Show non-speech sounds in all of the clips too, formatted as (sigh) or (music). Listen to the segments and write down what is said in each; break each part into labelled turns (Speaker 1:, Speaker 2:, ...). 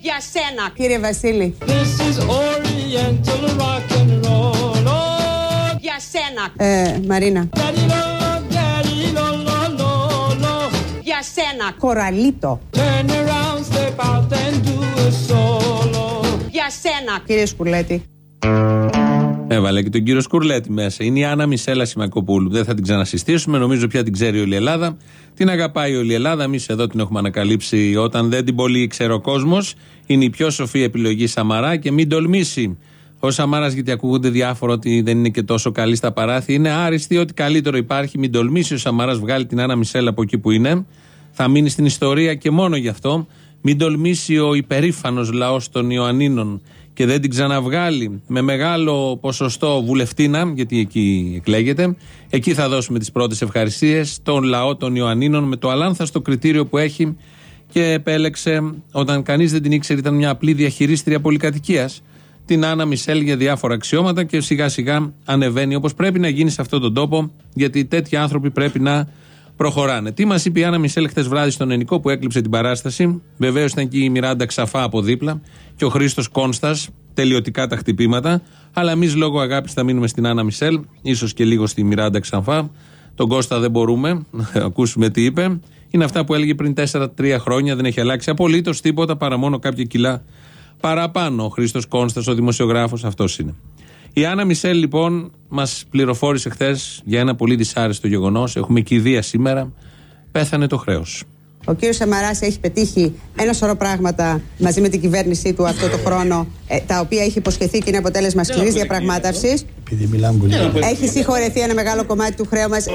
Speaker 1: Για σένα, κύριε Βασίλη,
Speaker 2: this is oriental rock and roll.
Speaker 1: Για σένα, αι, Μαρίνα, για σένα, κοραλίτο. Για σένα, κύριε Σκουλέτη.
Speaker 3: Έβαλε και τον κύριο Σκουρλέτη μέσα. Είναι η Άννα Μισέλα Σιμακοπούλου. Δεν θα την ξανασυστήσουμε. Νομίζω πια την ξέρει όλη η Ελλάδα. Την αγαπάει όλη η Ελλάδα. Εμείς εδώ την έχουμε ανακαλύψει όταν δεν την πολύ ήξερε ο κόσμος. Είναι η πιο σοφή επιλογή Σαμαρά και μην τολμήσει ο Σαμάρας, γιατί ακούγονται διάφορα ότι δεν είναι και τόσο καλή στα παράθυρα. Είναι άριστη ότι καλύτερο υπάρχει. Μην τολμήσει ο Σαμαρά βγάλει την Άννα Μισέλα από εκεί που είναι. Θα μείνει στην ιστορία και μόνο γι' αυτό. Μην τολμήσει ο υπερήφανος λαός των Ιωαννίνων και δεν την ξαναβγάλει με μεγάλο ποσοστό βουλευτήνα, γιατί εκεί εκλέγεται. Εκεί θα δώσουμε τις πρώτες ευχαριστίες στον λαό των Ιωαννίνων με το αλάνθαστο κριτήριο που έχει και επέλεξε, όταν κανείς δεν την ήξερε, ήταν μια απλή διαχειρίστρια πολυκατοικίας, την Άννα Μισελ για διάφορα αξιώματα και σιγά σιγά ανεβαίνει όπως πρέπει να γίνει σε αυτόν τον τόπο, γιατί τέτοιοι άνθρωποι πρέπει να προχωράνε. Τι μας είπε η Άννα Μισελ χτε βράδυ στον Ενικό που έκλειψε την παράσταση; Βεβαίως ήταν και η Μιράντα Ξαφά από δίπλα και ο Χρήστος Κόνστας. Τελειωτικά τα χτυπήματα. Αλλά εμείς λόγω αγάπης θα μείνουμε στην Άννα Μισελ, ίσως και λίγο στη Μιράντα Ξαφά. Τον Κώστα δεν μπορούμε να (laughs) ακούσουμε τι είπε. Είναι αυτά που έλεγε πριν 4-3 χρόνια, δεν έχει αλλάξει απολύτως τίποτα παρά μόνο κάποια κιλά παραπάνω. Ο Χρήστος Κόνστας, ο δημοσιογράφος, αυτός είναι. Η Άννα Μισελ, λοιπόν, μας πληροφόρησε χθες για ένα πολύ δυσάρεστο γεγονός. Έχουμε κηδεία σήμερα. Πέθανε το χρέος.
Speaker 1: Ο κύριος Σαμαράς έχει πετύχει ένα σωρό πράγματα μαζί με την κυβέρνησή του αυτό το χρόνο, ε, τα οποία έχει υποσχεθεί και είναι αποτέλεσμα σκληρής διαπραγμάτευσης.
Speaker 4: Επειδή μιλάμε πολύ.
Speaker 1: Έχει συγχωρεθεί ένα μεγάλο κομμάτι του χρέου μας.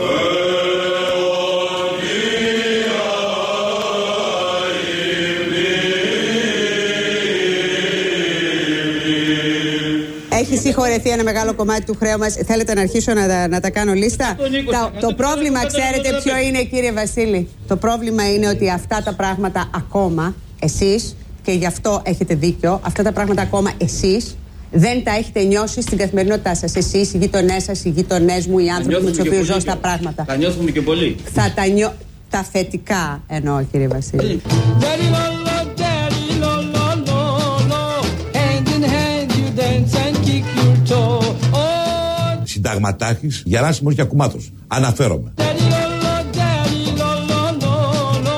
Speaker 1: Έχει συγχωρεθεί ένα μεγάλο κομμάτι του χρέου μας. Θέλετε να αρχίσω να, τα- να τα κάνω λίστα; Τα- το πρόβλημα, ξέρετε ποιο είναι, κύριε Βασίλη; Το πρόβλημα είναι ότι αυτά τα πράγματα ακόμα εσείς και γι' αυτό έχετε δίκιο, αυτά τα πράγματα ακόμα εσείς δεν τα έχετε νιώσει στην καθημερινότητά σας. Εσείς, οι γείτονές σας, οι γείτονές μου, οι άνθρωποι με τους οποίους ζω στα πράγματα.
Speaker 5: Θα νιώθουμε και πολύ.
Speaker 1: Θα τα νιώ... Τα θετικά εννοώ, κύριε Βασίλη.
Speaker 6: Συνταγματάρχης Γεράσιμος Γιακουμάτος. Αναφέρομαι.
Speaker 2: daddy lo lo, daddy lo lo lo lo.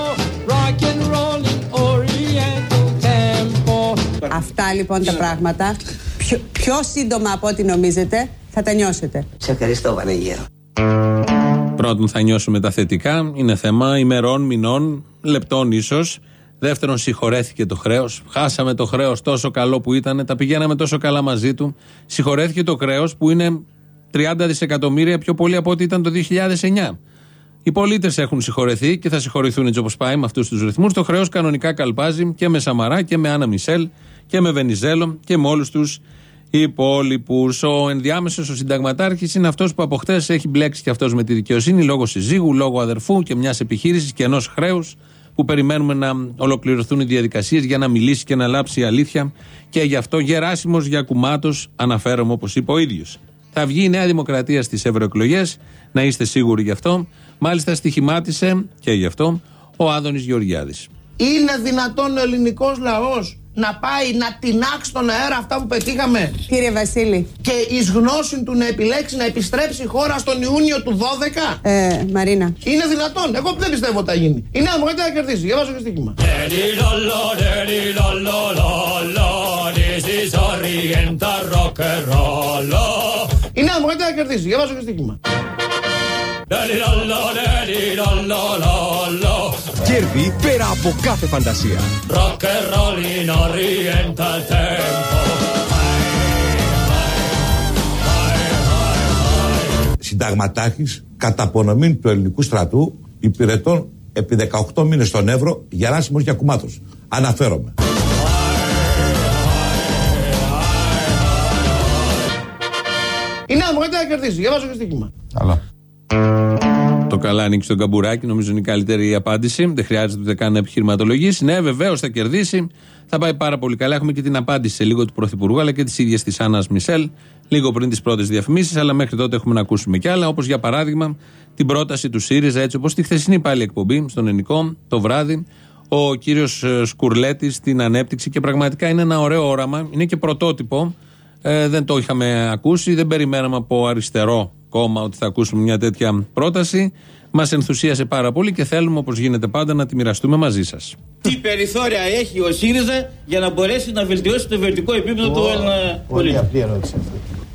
Speaker 2: Rock and rolling oriental tempo.
Speaker 1: Αυτά λοιπόν τα πράγματα, πιο, πιο σύντομα από ό,τι νομίζετε, θα τα νιώσετε.
Speaker 7: Σε ευχαριστώ Βανεγέρο.
Speaker 3: Πρώτον, θα νιώσουμε τα θετικά. Είναι θέμα ημερών, μηνών, λεπτών ίσως. Δεύτερον, συγχωρέθηκε το χρέος. Χάσαμε το χρέος τόσο καλό που ήταν. Τα πηγαίναμε τόσο καλά μαζί του. Συγχωρέθηκε το χρέος που είναι 30 δισεκατομμύρια πιο πολύ από ό,τι ήταν το 2009. Οι πολίτες έχουν συγχωρεθεί και θα συγχωρηθούν έτσι όπως πάει με αυτούς τους ρυθμούς. Το χρέος κανονικά καλπάζει και με Σαμαρά και με Άννα Μισελ και με Βενιζέλο και με όλους τους υπόλοιπους. Ο ενδιάμεσος, ο συνταγματάρχης, είναι αυτός που από χτες έχει μπλέξει και αυτός με τη δικαιοσύνη λόγω συζύγου, λόγω αδερφού και μιας επιχείρησης και ενός χρέους που περιμένουμε να ολοκληρωθούν οι διαδικασίες για να μιλήσει και να λάψει η αλήθεια. Και γι' αυτό Γεράσιμος Γιακουμάτος, αναφέρομαι όπως είπε ο ίδιος. Θα βγει η Νέα Δημοκρατία στις ευρωεκλογές, να είστε σίγουροι γι' αυτό. Μάλιστα στοιχημάτισε και γι' αυτό ο Άδωνης Γεωργιάδης.
Speaker 8: Είναι δυνατόν ο ελληνικός λαός να πάει να τεινάξει στον αέρα αυτά που πετύχαμε;
Speaker 1: Κύριε Βασίλη,
Speaker 8: και εις γνώση του να επιλέξει να επιστρέψει η χώρα στον Ιούνιο του 12.
Speaker 1: ε, Μαρίνα,
Speaker 8: Είναι δυνατόν. Εγώ δεν πιστεύω ότι θα γίνει. Η Νέα Δημοκρατία θα κερδίσει. Διαβάζω και στοίχημα.
Speaker 2: Daddy lo lo, daddy lo lo lo lo. This is oriental rock and roll. Oh,
Speaker 8: Η Νέα Δημοκρατία θα κερδίσει. Διαβάζω και στοίχημα.
Speaker 2: daddy lo lo, daddy lo lo lo lo.
Speaker 9: Κέρδη πέρα από κάθε φαντασία.
Speaker 2: Rock and roll in oriental tempo.
Speaker 6: Συνταγματάρχης κατά απονομή του ελληνικού στρατού υπηρετών επί 18 μήνες στον Εύρο Γεράσιμος Γιακουμάτος. Αναφέρομαι.
Speaker 8: Η Νέα Δημοκρατία θα κερδίσει. Διαβάζω και στοίχημα.
Speaker 3: Το καλά ανοίξει τον καμπουράκι, νομίζω είναι η καλύτερη απάντηση. Δεν χρειάζεται ούτε καν να επιχειρηματολογήσει. Ναι, βεβαίως θα κερδίσει. Θα πάει πάρα πολύ καλά. Έχουμε και την απάντηση σε λίγο του Πρωθυπουργού αλλά και τη ίδια της Άννας Μισελ, λίγο πριν τις πρώτες διαφημίσεις. Αλλά μέχρι τότε έχουμε να ακούσουμε κι άλλα. Όπως για παράδειγμα την πρόταση του ΣΥΡΙΖΑ, έτσι όπως τη χθεσινή πάλι εκπομπή στον Ενικό το βράδυ. Ο κύριος Σκουρλέτη την ανέπτυξη και πραγματικά είναι ένα ωραίο όραμα. Είναι και πρωτότυπο. Ε, δεν το είχαμε ακούσει. Δεν περιμέναμε από αριστερό κόμμα ότι θα ακούσουμε μια τέτοια πρόταση. Μας ενθουσίασε πάρα πολύ και θέλουμε, όπως γίνεται πάντα, να τη μοιραστούμε μαζί σας.
Speaker 4: Τι περιθώρια έχει ο ΣΥΡΙΖΑ για να μπορέσει να βελτιώσει το βελτικό επίπεδο του Έλληνα πολίτη;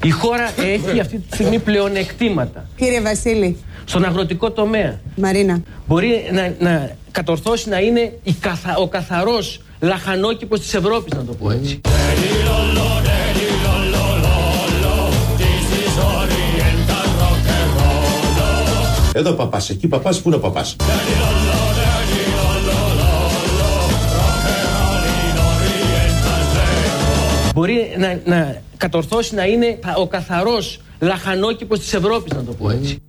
Speaker 5: Η χώρα έχει αυτή τη στιγμή πλεονεκτήματα
Speaker 1: Κύριε Βασίλη,
Speaker 5: στον αγροτικό τομέα.
Speaker 1: Μαρίνα.
Speaker 5: Μπορεί να, να κατορθώσει να είναι η καθα, ο καθαρός λαχανόκηπος της Ευρώπης, να το πω έτσι.
Speaker 6: Εδώ παπάς, εκεί παπάς, πού είναι ο παπάς;
Speaker 5: Μπορεί να, να κατορθώσει να είναι ο καθαρός λαχανόκηπος της Ευρώπης, να το πω έτσι.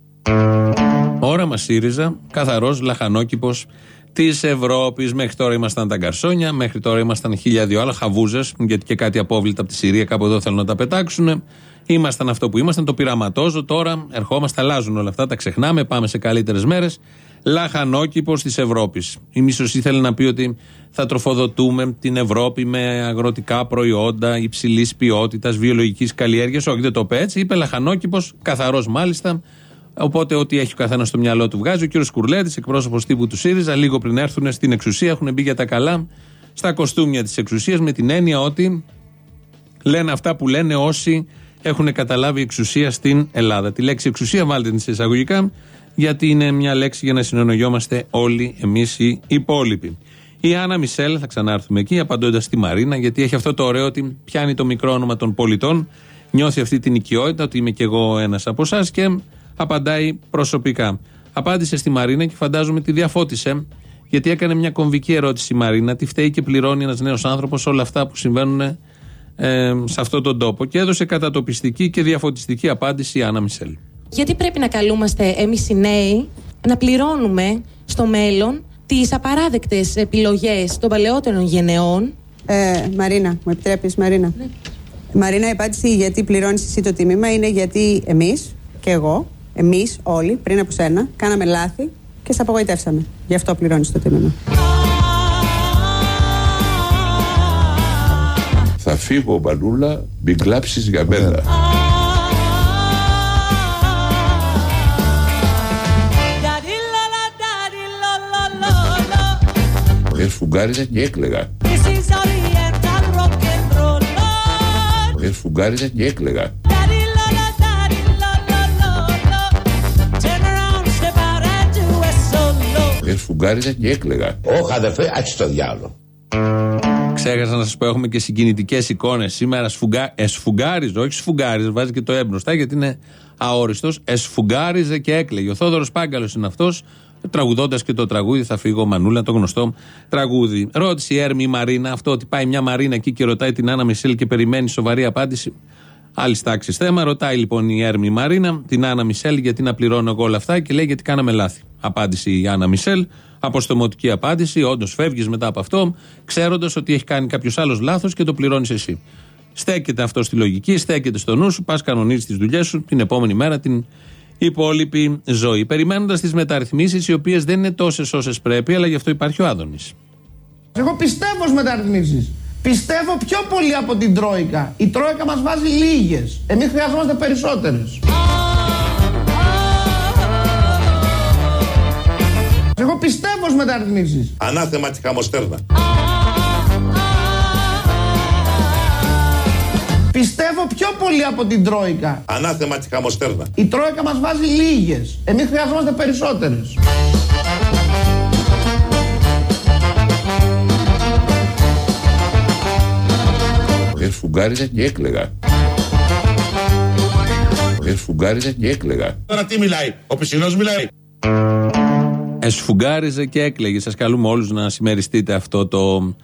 Speaker 3: Όραμα ΣΥΡΙΖΑ, καθαρός λαχανόκηπος της Ευρώπης. Μέχρι τώρα ήμασταν τα γκαρσόνια, μέχρι τώρα ήμασταν χίλια δυο άλλα χαβούζες, γιατί και κάτι απόβλητα από τη Συρία κάπου εδώ θέλουν να τα πετάξουν. Ήμασταν αυτό που ήμασταν, το πειραματόζω. Τώρα ερχόμαστε, αλλάζουν όλα αυτά, τα ξεχνάμε, πάμε σε καλύτερες μέρες. Λαχανόκηπος της Ευρώπης. Η μισοσύ θέλει να πει ότι θα τροφοδοτούμε την Ευρώπη με αγροτικά προϊόντα υψηλής ποιότητας, βιολογικής καλλιέργειας. Όχι, δεν το είπε έτσι. Είπε λαχανόκηπος, καθαρός μάλιστα. Οπότε, ό,τι έχει ο καθένας στο μυαλό του βγάζει. Ο κύριος Κουρλέτης, εκπρόσωπος τύπου του ΣΥΡΙΖΑ, λίγο πριν έρθουν στην εξουσία, έχουν μπει για τα καλά στα κοστούμια της εξουσίας με την έννοια ότι λένε αυτά που λένε όσοι έχουν καταλάβει εξουσία στην Ελλάδα. Τη λέξη εξουσία βάλτε την σε εισαγωγικά, γιατί είναι μια λέξη για να συνεννοιόμαστε όλοι εμείς οι υπόλοιποι. Η Άννα Μισελ, θα ξανάρθουμε εκεί, απαντώντας στη Μαρίνα, γιατί έχει αυτό το ωραίο ότι πιάνει το μικρό όνομα των πολιτών, νιώθει αυτή την οικειότητα, ότι είμαι κι εγώ ένας από εσάς και απαντάει προσωπικά. Απάντησε στη Μαρίνα και φαντάζομαι τη διαφώτισε, γιατί έκανε μια κομβική ερώτηση η Μαρίνα. Τι φταίει και πληρώνει ένας νέος άνθρωπος όλα αυτά που συμβαίνουν ε, σε αυτόν τον τόπο. Και έδωσε κατατοπιστική και διαφωτιστική απάντηση η Άννα Μισελ.
Speaker 7: Γιατί πρέπει να καλούμαστε εμείς οι νέοι να πληρώνουμε στο μέλλον τις απαράδεκτες επιλογές των παλαιότερων γενεών;
Speaker 1: Ε, Μαρίνα, μου επιτρέπεις, Μαρίνα; Μαρίνα, η απάντηση γιατί πληρώνεις εσύ το τίμημα είναι γιατί εμείς και εγώ, εμείς όλοι πριν από σένα, κάναμε λάθη και σε απογοητεύσαμε. Γι' αυτό πληρώνεις το τίμημα.
Speaker 6: Θα φύγω, Μανούλα, μην κλάψεις για μένα. Δεν σφουγγάριζα και έκλεγα. Δεν σφουγγάριζα και έκλεγα. Δεν σφουγγάριζα και έκλεγα.
Speaker 8: Όχι αδερφέ, άξι το διάλογο.
Speaker 3: Ξέχασα να σας πω: Έχουμε και συγκινητικές εικόνες σήμερα. Σφουγγα... Εσφουγγάριζε, όχι σφουγγάριζε, βάζει και το έμπροστα γιατί είναι αόριστος. Εσφουγγάριζε και έκλαιγε. Ο Θόδωρος Πάγκαλος είναι αυτός, τραγουδώντας και το τραγούδι. Θα φύγω Μανούλα, το γνωστό τραγούδι. Ρώτησε η Έρμη η Μαρίνα αυτό ότι πάει μια Μαρίνα εκεί και ρωτάει την Άννα Μισελ και περιμένει σοβαρή απάντηση. Άλλη τάξη θέμα. Ρωτάει λοιπόν η Έρμη η Μαρίνα την Άννα Μισελ γιατί να πληρώνω εγώ όλα αυτά και λέει γιατί κάναμε λάθη. Απάντησε η Άννα Μισελ. Αποστομωτική απάντηση. Όντως φεύγεις μετά από αυτό, ξέροντας ότι έχει κάνει κάποιος άλλος λάθος και το πληρώνεις εσύ. Στέκεται αυτό στη λογική, στέκεται στο νου σου, πας κανονίζεις τις δουλειές σου την επόμενη μέρα, την υπόλοιπη ζωή. Περιμένοντας τις μεταρρυθμίσεις, οι οποίες δεν είναι τόσες όσες πρέπει, αλλά γι' αυτό υπάρχει ο Άδωνης.
Speaker 8: Εγώ πιστεύω στις μεταρρυθμίσεις. Πιστεύω πιο πολύ από την Τρόικα. Η Τρόικα μας βάζει λίγες. Εμείς χρειαζόμαστε περισσότερες. Εγώ πιστεύω στις μεταρρυθμίσεις.
Speaker 6: Ανάθεμα τη χαμοστέρνα.
Speaker 8: Πιστεύω πιο πολύ από την Τρόικα.
Speaker 6: Ανάθεμα τη χαμοστέρνα.
Speaker 8: Η Τρόικα μας βάζει λίγες. Εμείς χρειαζόμαστε περισσότερες.
Speaker 6: Δεν σφουγγάριζα και έκλεγα. Δεν σφουγγάριζα και έκλεγα. Τώρα τι μιλάει, ο πισινός μιλάει.
Speaker 3: Εσφουγγάριζε και έκλαιγες. Σας καλούμε όλους να συμμεριστείτε αυτό το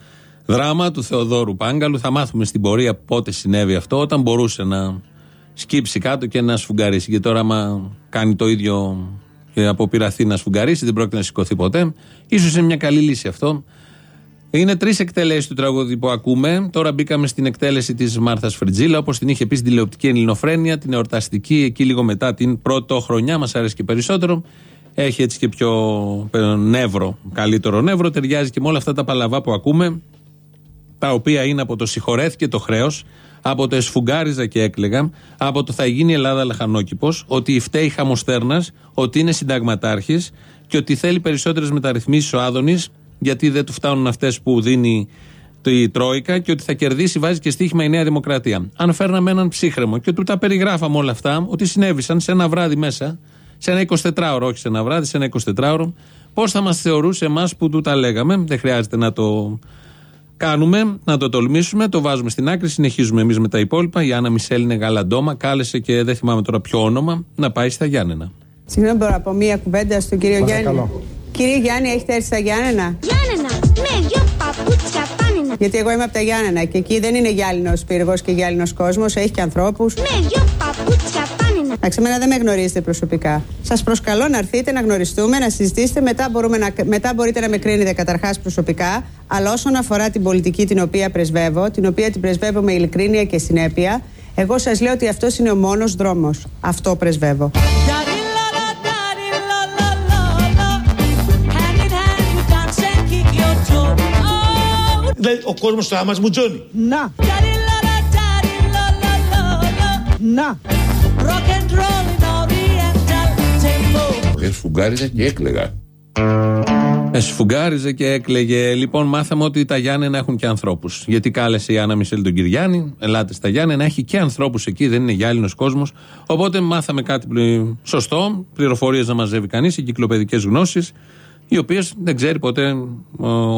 Speaker 3: δράμα του Θεοδόρου Πάγκαλου. Θα μάθουμε στην πορεία πότε συνέβη αυτό, όταν μπορούσε να σκύψει κάτω και να σφουγγαρίσει. Και τώρα, άμα κάνει το ίδιο και αποπειραθεί να σφουγγαρίσει, δεν πρόκειται να σηκωθεί ποτέ. σω είναι μια καλή λύση αυτό. Είναι τρεις εκτελέσεις του τραγούδι που ακούμε. Τώρα μπήκαμε στην εκτέλεση της Μάρθας Φριτζίλα, όπως την είχε πει στην τηλεοπτική Ελληνοφρένεια, την εορταστική, εκεί λίγο μετά την πρωτοχρονιά. Μας αρέσει και περισσότερο. Έχει έτσι και πιο νεύρο, καλύτερο νεύρο. Ταιριάζει και με όλα αυτά τα παλαβά που ακούμε, τα οποία είναι από το συγχωρέθηκε το χρέος, από το εσφουγγάριζα και έκλεγα, από το θα γίνει η Ελλάδα λαχανόκηπος, ότι φταίει χαμοστέρνας, ότι είναι συνταγματάρχης και ότι θέλει περισσότερες μεταρρυθμίσεις ο Άδωνης, γιατί δεν του φτάνουν αυτές που δίνει η Τρόικα και ότι θα κερδίσει, βάζει και στοίχημα η Νέα Δημοκρατία. Αν φέρναμε έναν ψύχρεμο και του τα περιγράφαμε όλα αυτά, ότι συνέβησαν σε ένα βράδυ μέσα, σε ένα 24ωρο, όχι σε ένα βράδυ, σε ένα 24ωρο, πώς θα μας θεωρούσε εμάς που του τα λέγαμε. Δεν χρειάζεται να το κάνουμε, να το τολμήσουμε, το βάζουμε στην άκρη, συνεχίζουμε εμείς με τα υπόλοιπα. Η Άννα Μισελ είναι γαλαντόμα, κάλεσε και δεν θυμάμαι τώρα ποιο όνομα, να πάει στα Γιάννενα.
Speaker 1: Συγγνώμη, μπορώ να πω μία κουβέντα στον κύριο Γιάννη. Κύριε Γιάννη, έχετε έρθει στα Γιάννενα;
Speaker 10: Γιάννενα, με δυο παπούτσια πάνινα.
Speaker 1: Γιατί εγώ είμαι από τα Γιάννενα και εκεί δεν είναι γυάλινος πύργος και γυάλινος κόσμος, έχει και ανθρώπους.
Speaker 10: Με δυο παπούτσια πάνινα.
Speaker 1: Εντάξει, εμένα δεν με γνωρίζετε προσωπικά. Σας προσκαλώ να έρθετε, να γνωριστούμε, να συζητήσετε. Μετά, μπορούμε να, μετά μπορείτε να με κρίνετε καταρχάς προσωπικά. Αλλά όσον αφορά την πολιτική την οποία πρεσβεύω, την οποία την πρεσβεύω με ειλικρίνεια και συνέπεια, εγώ σας λέω ότι αυτός είναι ο μόνος δρόμος. Αυτό πρεσβεύω.
Speaker 6: Δηλαδή ο κόσμος θα μας μουτζώνει.
Speaker 2: Να. Να.
Speaker 6: Εσφουγγάριζα και έκλεγα.
Speaker 3: Εσφουγγάριζε και έκλαιγε. Λοιπόν, μάθαμε ότι τα Γιάννενα έχουν και ανθρώπους. Γιατί κάλεσε η Άννα Μισελ τον Κυριάννη, ελάτε στα Γιάννενα, έχει και ανθρώπους εκεί, δεν είναι γυάλινο κόσμος. Οπότε μάθαμε κάτι πλη- σωστό, πληροφορίες να μαζεύει κανείς, εγκυκλοπαιδικέ γνώσεις, οι οποίες δεν ξέρει ποτέ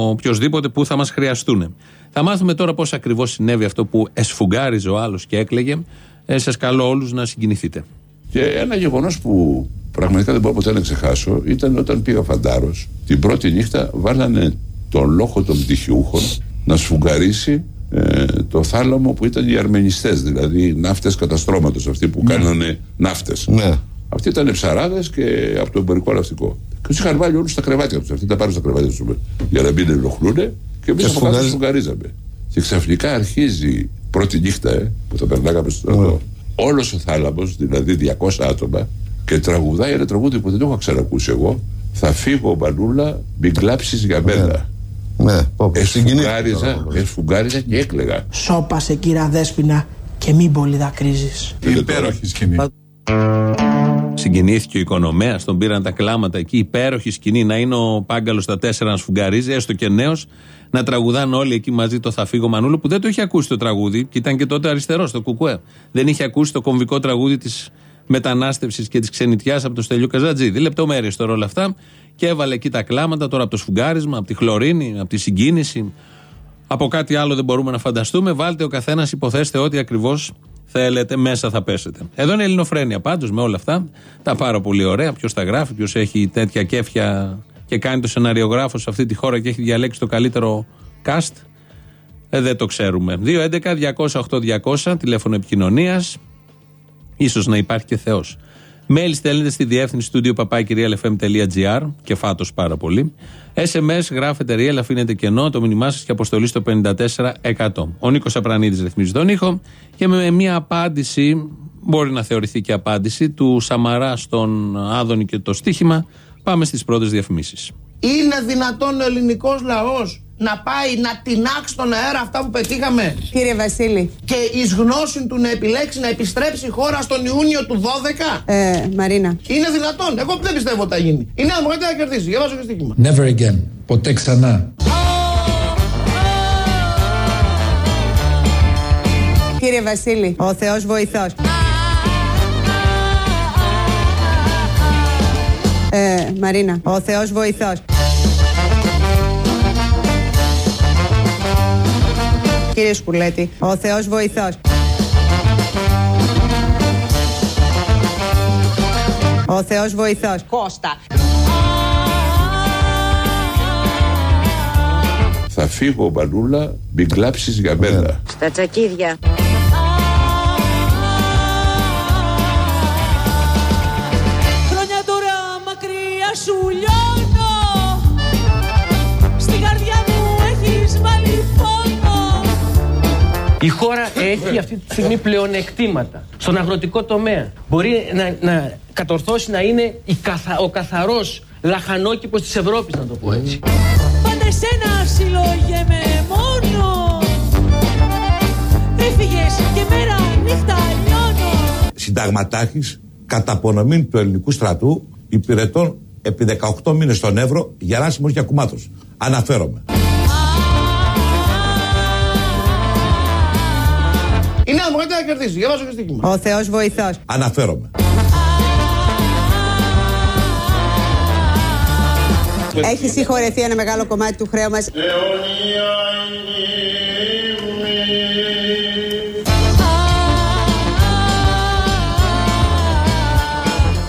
Speaker 3: οποιοδήποτε που θα μας χρειαστούν. Θα μάθουμε τώρα πώς ακριβώς συνέβη αυτό που εσφουγγάριζε ο άλλος και έκλαιγε. Ε, Σας καλώ όλους να συγκινηθείτε.
Speaker 11: Και ένα γεγονός που πραγματικά δεν μπορώ ποτέ να ξεχάσω ήταν όταν πήγα φαντάρος. Την πρώτη νύχτα βάλανε τον λόγο των πτυχιούχων να σφουγγαρίσει ε, το θάλαμο που ήταν οι αρμενιστές, δηλαδή ναύτες καταστρώματος, αυτοί που κάνανε ναύτες.
Speaker 6: Ναι.
Speaker 11: Αυτοί ήταν ψαράδες και από το εμπορικό ναυτικό. Και τους είχαν βάλει όλους στα κρεβάτια τους. Αυτοί τα πάρουν στα κρεβάτια τους για να μην ενοχλούν και εμείς
Speaker 6: Και
Speaker 11: από κάτω
Speaker 6: σφουγγαρίζ-
Speaker 11: σφουγγαρίζαμε. Και ξαφνικά αρχίζει πρώτη νύχτα ε, που θα περνάγαμε στο στρατό. Όλος ο θάλαμος, δηλαδή 200 άτομα, και τραγουδάει ένα τραγούδι που δεν το είχα ξανακούσει εγώ. Θα φύγω μπανούλα, μην κλάψεις για μένα.
Speaker 6: Ναι, πω, πω, συγκινήθηκα
Speaker 11: Εσφουγγάριζα,
Speaker 6: τώρα.
Speaker 11: εσφουγγάριζα και έκλεγα.
Speaker 2: Σώπασε κύρα Δέσποινα και μην πολύ δακρύζεις.
Speaker 11: Υπέροχης σκηνή.
Speaker 3: Συγκινήθηκε ο οικονομέας, τον πήραν τα κλάματα εκεί. Υπέροχη σκηνή να είναι ο Πάγκαλος στα τέσσερα να σφουγγαρίζει, έστω και νέος, να τραγουδάνε όλοι εκεί μαζί το Θα φύγω Μανούλο, που δεν το είχε ακούσει το τραγούδι και ήταν και τότε αριστερός στο Κουκουέ. Δεν είχε ακούσει το κομβικό τραγούδι της μετανάστευσης και της ξενιτιάς από το Στέλιο Καζατζίδη. Λεπτομέρειες τώρα όλα αυτά και έβαλε εκεί τα κλάματα τώρα από το σφουγγάρισμα, από τη χλωρίνη, από τη συγκίνηση. Από κάτι άλλο δεν μπορούμε να φανταστούμε. Βάλτε ο καθένας, υποθέστε ό,τι ακριβώς θέλετε, μέσα θα πέσετε. Εδώ είναι η Ελληνοφρένεια πάντως με όλα αυτά. Τα πάρα πολύ ωραία. Ποιος τα γράφει, ποιος έχει τέτοια κέφια και κάνει το σεναριογράφο σε αυτή τη χώρα και έχει διαλέξει το καλύτερο cast. Ε, δεν το ξέρουμε. 2.11.208.200 τηλέφωνο επικοινωνίας. Ίσως να υπάρχει και Θεός. Mail στέλνετε στη διεύθυνση του papakirialfm.gr και φάτος πάρα πολύ. SMS γράφετε real, αφήνετε κενό το μήνυμά σας και αποστολή στο 54%. Ο Νίκος Απρανίδης ρυθμίζει τον ήχο και με μια απάντηση, μπορεί να θεωρηθεί και απάντηση, του Σαμαρά στον Άδωνη και το στοίχημα, πάμε στις πρώτες διαφημίσεις.
Speaker 8: Είναι δυνατόν ο ελληνικός λαός να πάει να τεινάξει στον αέρα αυτά που πετύχαμε;
Speaker 1: Κύριε Βασίλη.
Speaker 8: και εις γνώση του να επιλέξει να επιστρέψει η χώρα στον Ιούνιο του 12.
Speaker 1: Ε, Μαρίνα.
Speaker 8: Είναι δυνατόν. Εγώ δεν πιστεύω ότι θα γίνει. Η Νέα Δημοκρατία θα κερδίσει. Διαβάζω και στοίχημα.
Speaker 12: Never again. Ποτέ ξανά.
Speaker 1: Κύριε Βασίλη. Ο Θεός βοηθός. Ε, Μαρίνα. Ο Θεός βοηθός. Κύριε Σκουλέτη. Ο Θεός βοηθός. Ο Θεός βοηθός. Κώστα.
Speaker 11: Θα φύγω μπανούλα, μην κλάψεις για μένα.
Speaker 10: Στα τσακίδια.
Speaker 5: Η χώρα έχει αυτή τη στιγμή πλεονεκτήματα στον αγροτικό τομέα. Μπορεί να, να κατορθώσει να είναι η καθα, ο καθαρός λαχανόκηπος της Ευρώπης, να το πω έτσι.
Speaker 13: Πάντα σένα συλλογέμαι μόνο Έφυγες και μέρα νύχτα λιώνω
Speaker 6: Συνταγματάρχης κατά απονομή του ελληνικού στρατού υπηρετών επί 18 μήνες στον Εύρο Γεράσιμος Γιακουμάτος. Αναφέρομαι.
Speaker 8: Η Νέα Δημοκρατία θα κερδίσει. Διαβάζω και στοίχημα.
Speaker 1: Ο Θεός βοηθός.
Speaker 6: Αναφέρομαι.
Speaker 1: Έχει συγχωρεθεί ένα μεγάλο κομμάτι του χρέου μας.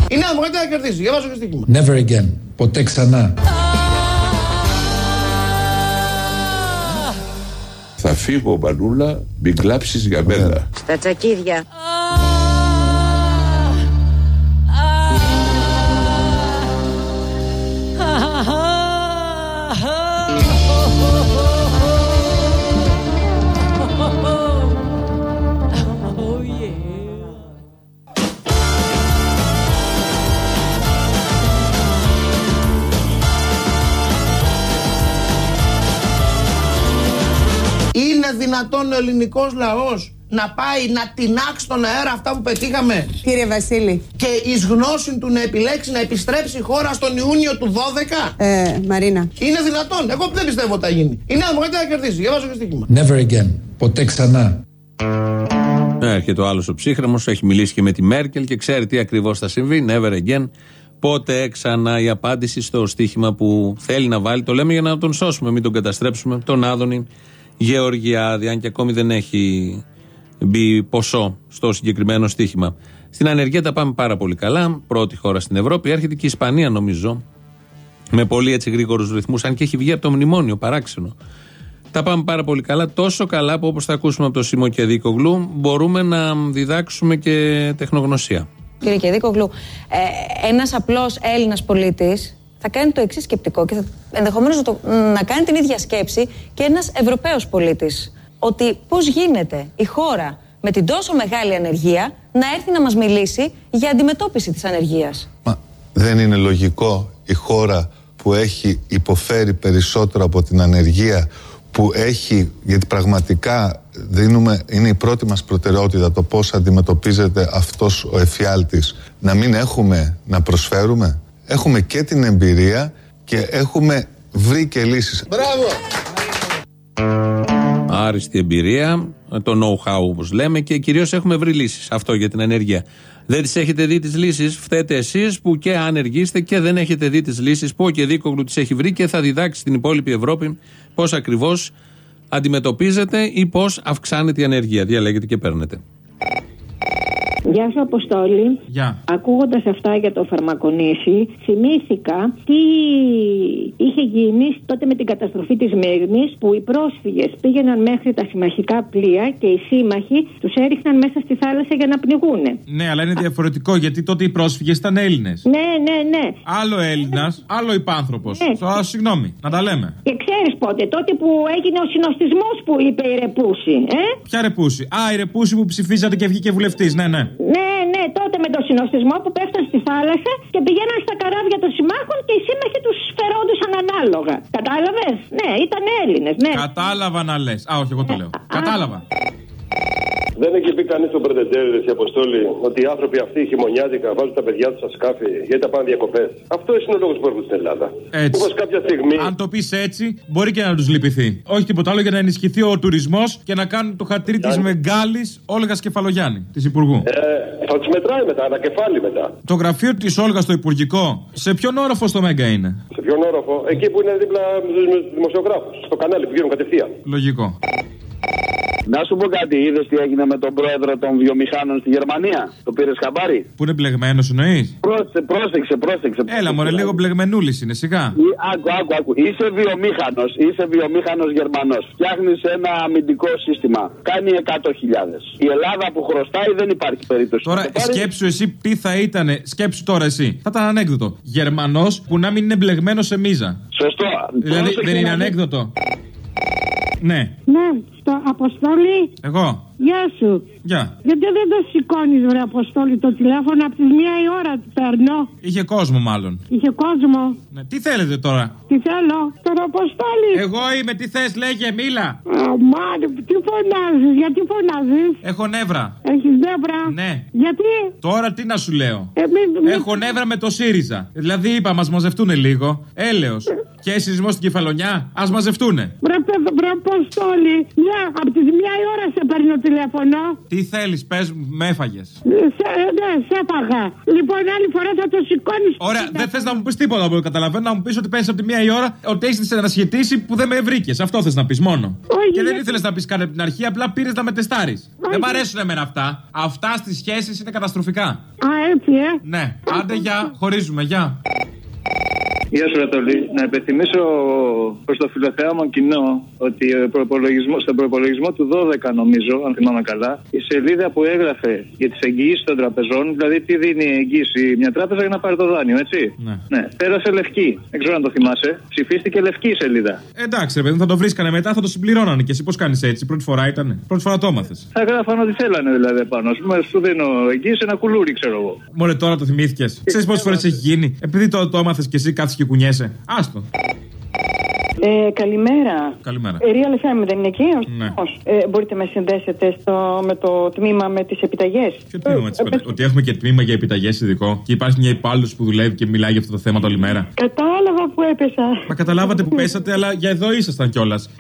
Speaker 8: Η Νέα Δημοκρατία θα κερδίσει. Διαβάζω και στοίχημα.
Speaker 12: Never again. Ποτέ ξανά.
Speaker 11: Θα φύγω μπανούλα, μην κλάψεις για μένα.
Speaker 10: Στα τσακίδια.
Speaker 8: Είναι δυνατόν ο ελληνικός λαός να πάει να τεινάξει στον αέρα αυτά που πετύχαμε;
Speaker 1: Κύριε Βασίλη.
Speaker 8: και εις γνώση του να επιλέξει να επιστρέψει η χώρα στον Ιούνιο του 12.
Speaker 1: Ε, Μαρίνα.
Speaker 8: Είναι δυνατόν. Εγώ δεν πιστεύω ότι θα γίνει. Η Νέα Δημοκρατία θα κερδίσει. Διαβάζω και στοίχημα.
Speaker 12: Never again. Ποτέ ξανά.
Speaker 3: Ε, Έρχεται ο άλλος ο ψύχρεμος, έχει μιλήσει και με τη Μέρκελ και ξέρει τι ακριβώς θα συμβεί. Never again. Πότε ξανά η απάντηση στο στίχημα που θέλει να βάλει. Το λέμε για να τον σώσουμε, μην τον καταστρέψουμε. Τον Άδωνη Γεωργιάδη, αν και ακόμη δεν έχει μπει ποσό στο συγκεκριμένο στίχημα. Στην ανεργία τα πάμε πάρα πολύ καλά. Πρώτη χώρα στην Ευρώπη. Έρχεται και η Ισπανία, νομίζω. Με πολύ έτσι γρήγορους ρυθμούς, αν και έχει βγει από το μνημόνιο, παράξενο. Τα πάμε πάρα πολύ καλά. Τόσο καλά που όπως θα ακούσουμε από το Σίμω και Δίκογλου, μπορούμε να διδάξουμε και τεχνογνωσία.
Speaker 14: Κύριε Κεδίκογλου, ε, ένας απλός Έλληνας πολίτης θα κάνει το εξής σκεπτικό και θα, ενδεχομένως να, το- να κάνει την ίδια σκέψη και ένας Ευρωπαίος πολίτης. Ότι πώς γίνεται η χώρα με την τόσο μεγάλη ανεργία να έρθει να μας μιλήσει για αντιμετώπιση της ανεργίας.
Speaker 15: Μα δεν είναι λογικό η χώρα που έχει υποφέρει περισσότερο από την ανεργία που έχει, γιατί πραγματικά δίνουμε, είναι η πρώτη μας προτεραιότητα το πώς αντιμετωπίζεται αυτός ο εφιάλτης να μην έχουμε να προσφέρουμε; Έχουμε και την εμπειρία και έχουμε βρει και λύσεις
Speaker 8: Μπράβο.
Speaker 3: Άριστη εμπειρία, το know-how όπως λέμε και κυρίως έχουμε βρει λύσεις. Αυτό για την ανεργία. Δεν τις έχετε δει τις λύσεις, φταίτε εσείς που και άνεργοι είστε και δεν έχετε δει τις λύσεις που ο Κεδίκογλου τις έχει βρει και θα διδάξει στην υπόλοιπη Ευρώπη πώς ακριβώς αντιμετωπίζετε ή πώς αυξάνεται η ανεργία. Διαλέγετε και παίρνετε.
Speaker 16: Γεια σου Αποστόλη.
Speaker 3: Γεια.
Speaker 16: Ακούγοντας αυτά για το φαρμακονήσι, θυμήθηκα τι είχε γίνει τότε με την καταστροφή της Μύρνης που οι πρόσφυγες πήγαιναν μέχρι τα συμμαχικά πλοία και οι σύμμαχοι τους έριχναν μέσα στη θάλασσα για να πνιγούνε.
Speaker 17: Ναι, αλλά είναι διαφορετικό γιατί τότε οι πρόσφυγες ήταν Έλληνες.
Speaker 16: Ναι, ναι, ναι.
Speaker 17: Άλλο Έλληνας, άλλο υπάνθρωπος.
Speaker 16: Ναι.
Speaker 17: Συγγνώμη, να τα λέμε.
Speaker 16: Και ξέρεις πότε, τότε που έγινε ο συνοστισμός που είπε η Ρεπούση, ε;
Speaker 17: Ποια ρεπούση; Α, η ρεπούση που ψηφίζατε και βγήκε βουλευτής, ναι, ναι.
Speaker 16: Ναι, ναι, τότε με το συνοστισμό που πέφταν στη θάλασσα και πηγαίναν στα καράβια των συμμάχων και οι σύμμαχοι τους φερόντουσαν ανάλογα. Κατάλαβες; Ναι, ήταν Έλληνες, ναι.
Speaker 17: Κατάλαβα να λες. Α, όχι, εγώ το λέω. Κατάλαβα.
Speaker 18: Δεν έχει πει κανείς στον Πρετεντέρη, η Αποστόλη, ότι οι άνθρωποι αυτοί χειμωνιάτικα βάζουν τα παιδιά τους στα σκάφη γιατί τα πάνε διακοπές. Αυτό είναι ο λόγος που έρχονται στην Ελλάδα.
Speaker 17: Έτσι.
Speaker 18: Όπως κάποια στιγμή.
Speaker 17: Αν το πεις έτσι, μπορεί και να τους λυπηθεί. Όχι τίποτα άλλο για να ενισχυθεί ο τουρισμός και να κάνουν το χατήρι της Μεγάλης Όλγας Κεφαλογιάννη, της Υπουργού.
Speaker 18: Ε, θα του μετράει μετά, ανακεφάλι μετά.
Speaker 17: Το γραφείο της Όλγας στο Υπουργικό, σε ποιον όροφο στο Μέγκα είναι;
Speaker 18: Σε ποιον όροφο, εκεί που είναι δίπλα στους δημοσιογράφους. Στο κανάλι που βγαίνουν κατευθείαν.
Speaker 17: Λογικό.
Speaker 19: Να σου πω κάτι, είδες τι έγινε με τον πρόεδρο των βιομηχάνων στη Γερμανία; Το πήρες χαμπάρι;
Speaker 17: Που είναι μπλεγμένος εννοείς;
Speaker 19: Πρόσεξε, πρόσεξε, πρόσεξε.
Speaker 17: Έλα, μωρέ, λίγο μπλεγμενούλης είναι, σιγά.
Speaker 19: Ή- Άκου, άκου, άκου. Είσαι βιομήχανος, είσαι βιομήχανος Γερμανός. Φτιάχνεις ένα αμυντικό σύστημα. Κάνει 100.000. Η Ελλάδα που χρωστάει δεν υπάρχει περίπτωση.
Speaker 17: Τώρα
Speaker 19: Να το πάρεις.
Speaker 17: σκέψου εσύ τι θα ήταν, σκέψου τώρα εσύ. Θα ήταν ανέκδοτο. Γερμανός που να μην είναι μπλεγμένος σε μίζα.
Speaker 19: Σωστό.
Speaker 17: Δηλαδή
Speaker 19: Πρόσεξε
Speaker 17: δεν είναι
Speaker 19: να δεις.
Speaker 17: ανέκδοτο. Ναι.
Speaker 16: Ναι, Το Αποστόλη,
Speaker 17: Εγώ.
Speaker 16: Γεια σου.
Speaker 17: Γεια.
Speaker 16: Γιατί δεν το σηκώνεις, βρε Αποστόλη, το τηλέφωνο από τις μία η ώρα το παίρνω.
Speaker 17: Είχε κόσμο μάλλον.
Speaker 16: Είχε κόσμο.
Speaker 17: Ναι, τι θέλετε τώρα;
Speaker 16: Τι θέλω, τον Αποστόλη.
Speaker 17: Εγώ είμαι, τι θες, λέγε, μίλα.
Speaker 16: Αμάν, τι φωνάζεις, γιατί φωνάζεις;
Speaker 17: Έχω νεύρα.
Speaker 16: Έχεις νεύρα;
Speaker 17: Ναι.
Speaker 16: Γιατί;
Speaker 17: Τώρα τι να σου λέω;
Speaker 16: Εμείς-
Speaker 17: Έχω νεύρα με το ΣΥΡΙΖΑ. Δηλαδή είπα, μας μαζευτούν λίγο. Έλεος. Και σεισμός στην κεφαλονιά, ας μαζευτούνε.
Speaker 16: Βρε, παιδ- βρε Αποστόλη, μια, από τη μία η ώρα σε παίρνω τηλέφωνο.
Speaker 17: Τι θέλεις, πες μου, με έφαγες.
Speaker 16: Σε, ναι, σε έφαγα. Λοιπόν, άλλη φορά θα το σηκώνεις.
Speaker 17: Ωραία, δεν θες να μου πεις τίποτα από ό,τι καταλαβαίνω. Να μου πεις ότι πέσεις από τη μία η ώρα ότι έχεις ανασχετήσει που δεν με βρήκες. Αυτό θες να πεις μόνο.
Speaker 16: Όχι,
Speaker 17: και δεν
Speaker 16: γιατί-
Speaker 17: ήθελες να πεις κάτι από την αρχή, απλά πήρες να με τεστάρεις. Δεν μ' αρέσουν εμένα αυτά. Αυτά στις σχέσεις είναι καταστροφικά.
Speaker 16: Α, έτσι, ε.
Speaker 17: Ναι, άντε για, χωρίζουμε, γεια.
Speaker 20: Γεια σου, Ρατολή. Να υπενθυμίσω προς το φιλοθέαμο κοινό ότι ο προϋπολογισμός- στον προπολογισμό του 12, νομίζω, αν θυμάμαι καλά, η σελίδα που έγραφε για τις εγγυήσεις των τραπεζών, δηλαδή τι δίνει εγγύηση μια τράπεζα για να πάρει το δάνειο, έτσι;
Speaker 17: Ναι.
Speaker 20: ναι. Πέρασε λευκή. Δεν ξέρω αν το θυμάσαι. Ψηφίστηκε λευκή η σελίδα.
Speaker 17: Εντάξει, ρε παιδί, μου, θα το βρίσκανε μετά, θα το συμπληρώνανε. Και εσύ πώς κάνεις έτσι, πρώτη φορά ήταν. Πρώτη φορά το έμαθες;
Speaker 20: Θα γράφαν ό,τι θέλανε δηλαδή επάνω. Α πούμε, σου δίνω εγγύηση ένα κουλούρι, ξέρω εγώ.
Speaker 17: Μωρέ, τώρα το θυμήθηκες. Ξέρεις πόσες φορές έχει γίνει; Επειδή το, το έμαθες και εσύ κάθεσαι και κουνιέσαι. Άστο.
Speaker 21: Ε, καλημέρα.
Speaker 17: Καλημέρα.
Speaker 21: Ε, Real FM δεν είναι εκεί, ο
Speaker 17: Ναι.
Speaker 21: σταθμός. Ε, μπορείτε να με συνδέσετε στο, με το τμήμα με τις επιταγές;
Speaker 17: Ποιο τμήμα της επιταγής; Ότι έχουμε και τμήμα για επιταγές ειδικό. Και υπάρχει μια υπάλληλος που δουλεύει και μιλάει για αυτό το θέμα όλη μέρα.
Speaker 21: Κατάλαβα που έπεσα.
Speaker 17: Μα καταλάβατε που πέσατε, αλλά για εδώ ήσασταν κιόλας.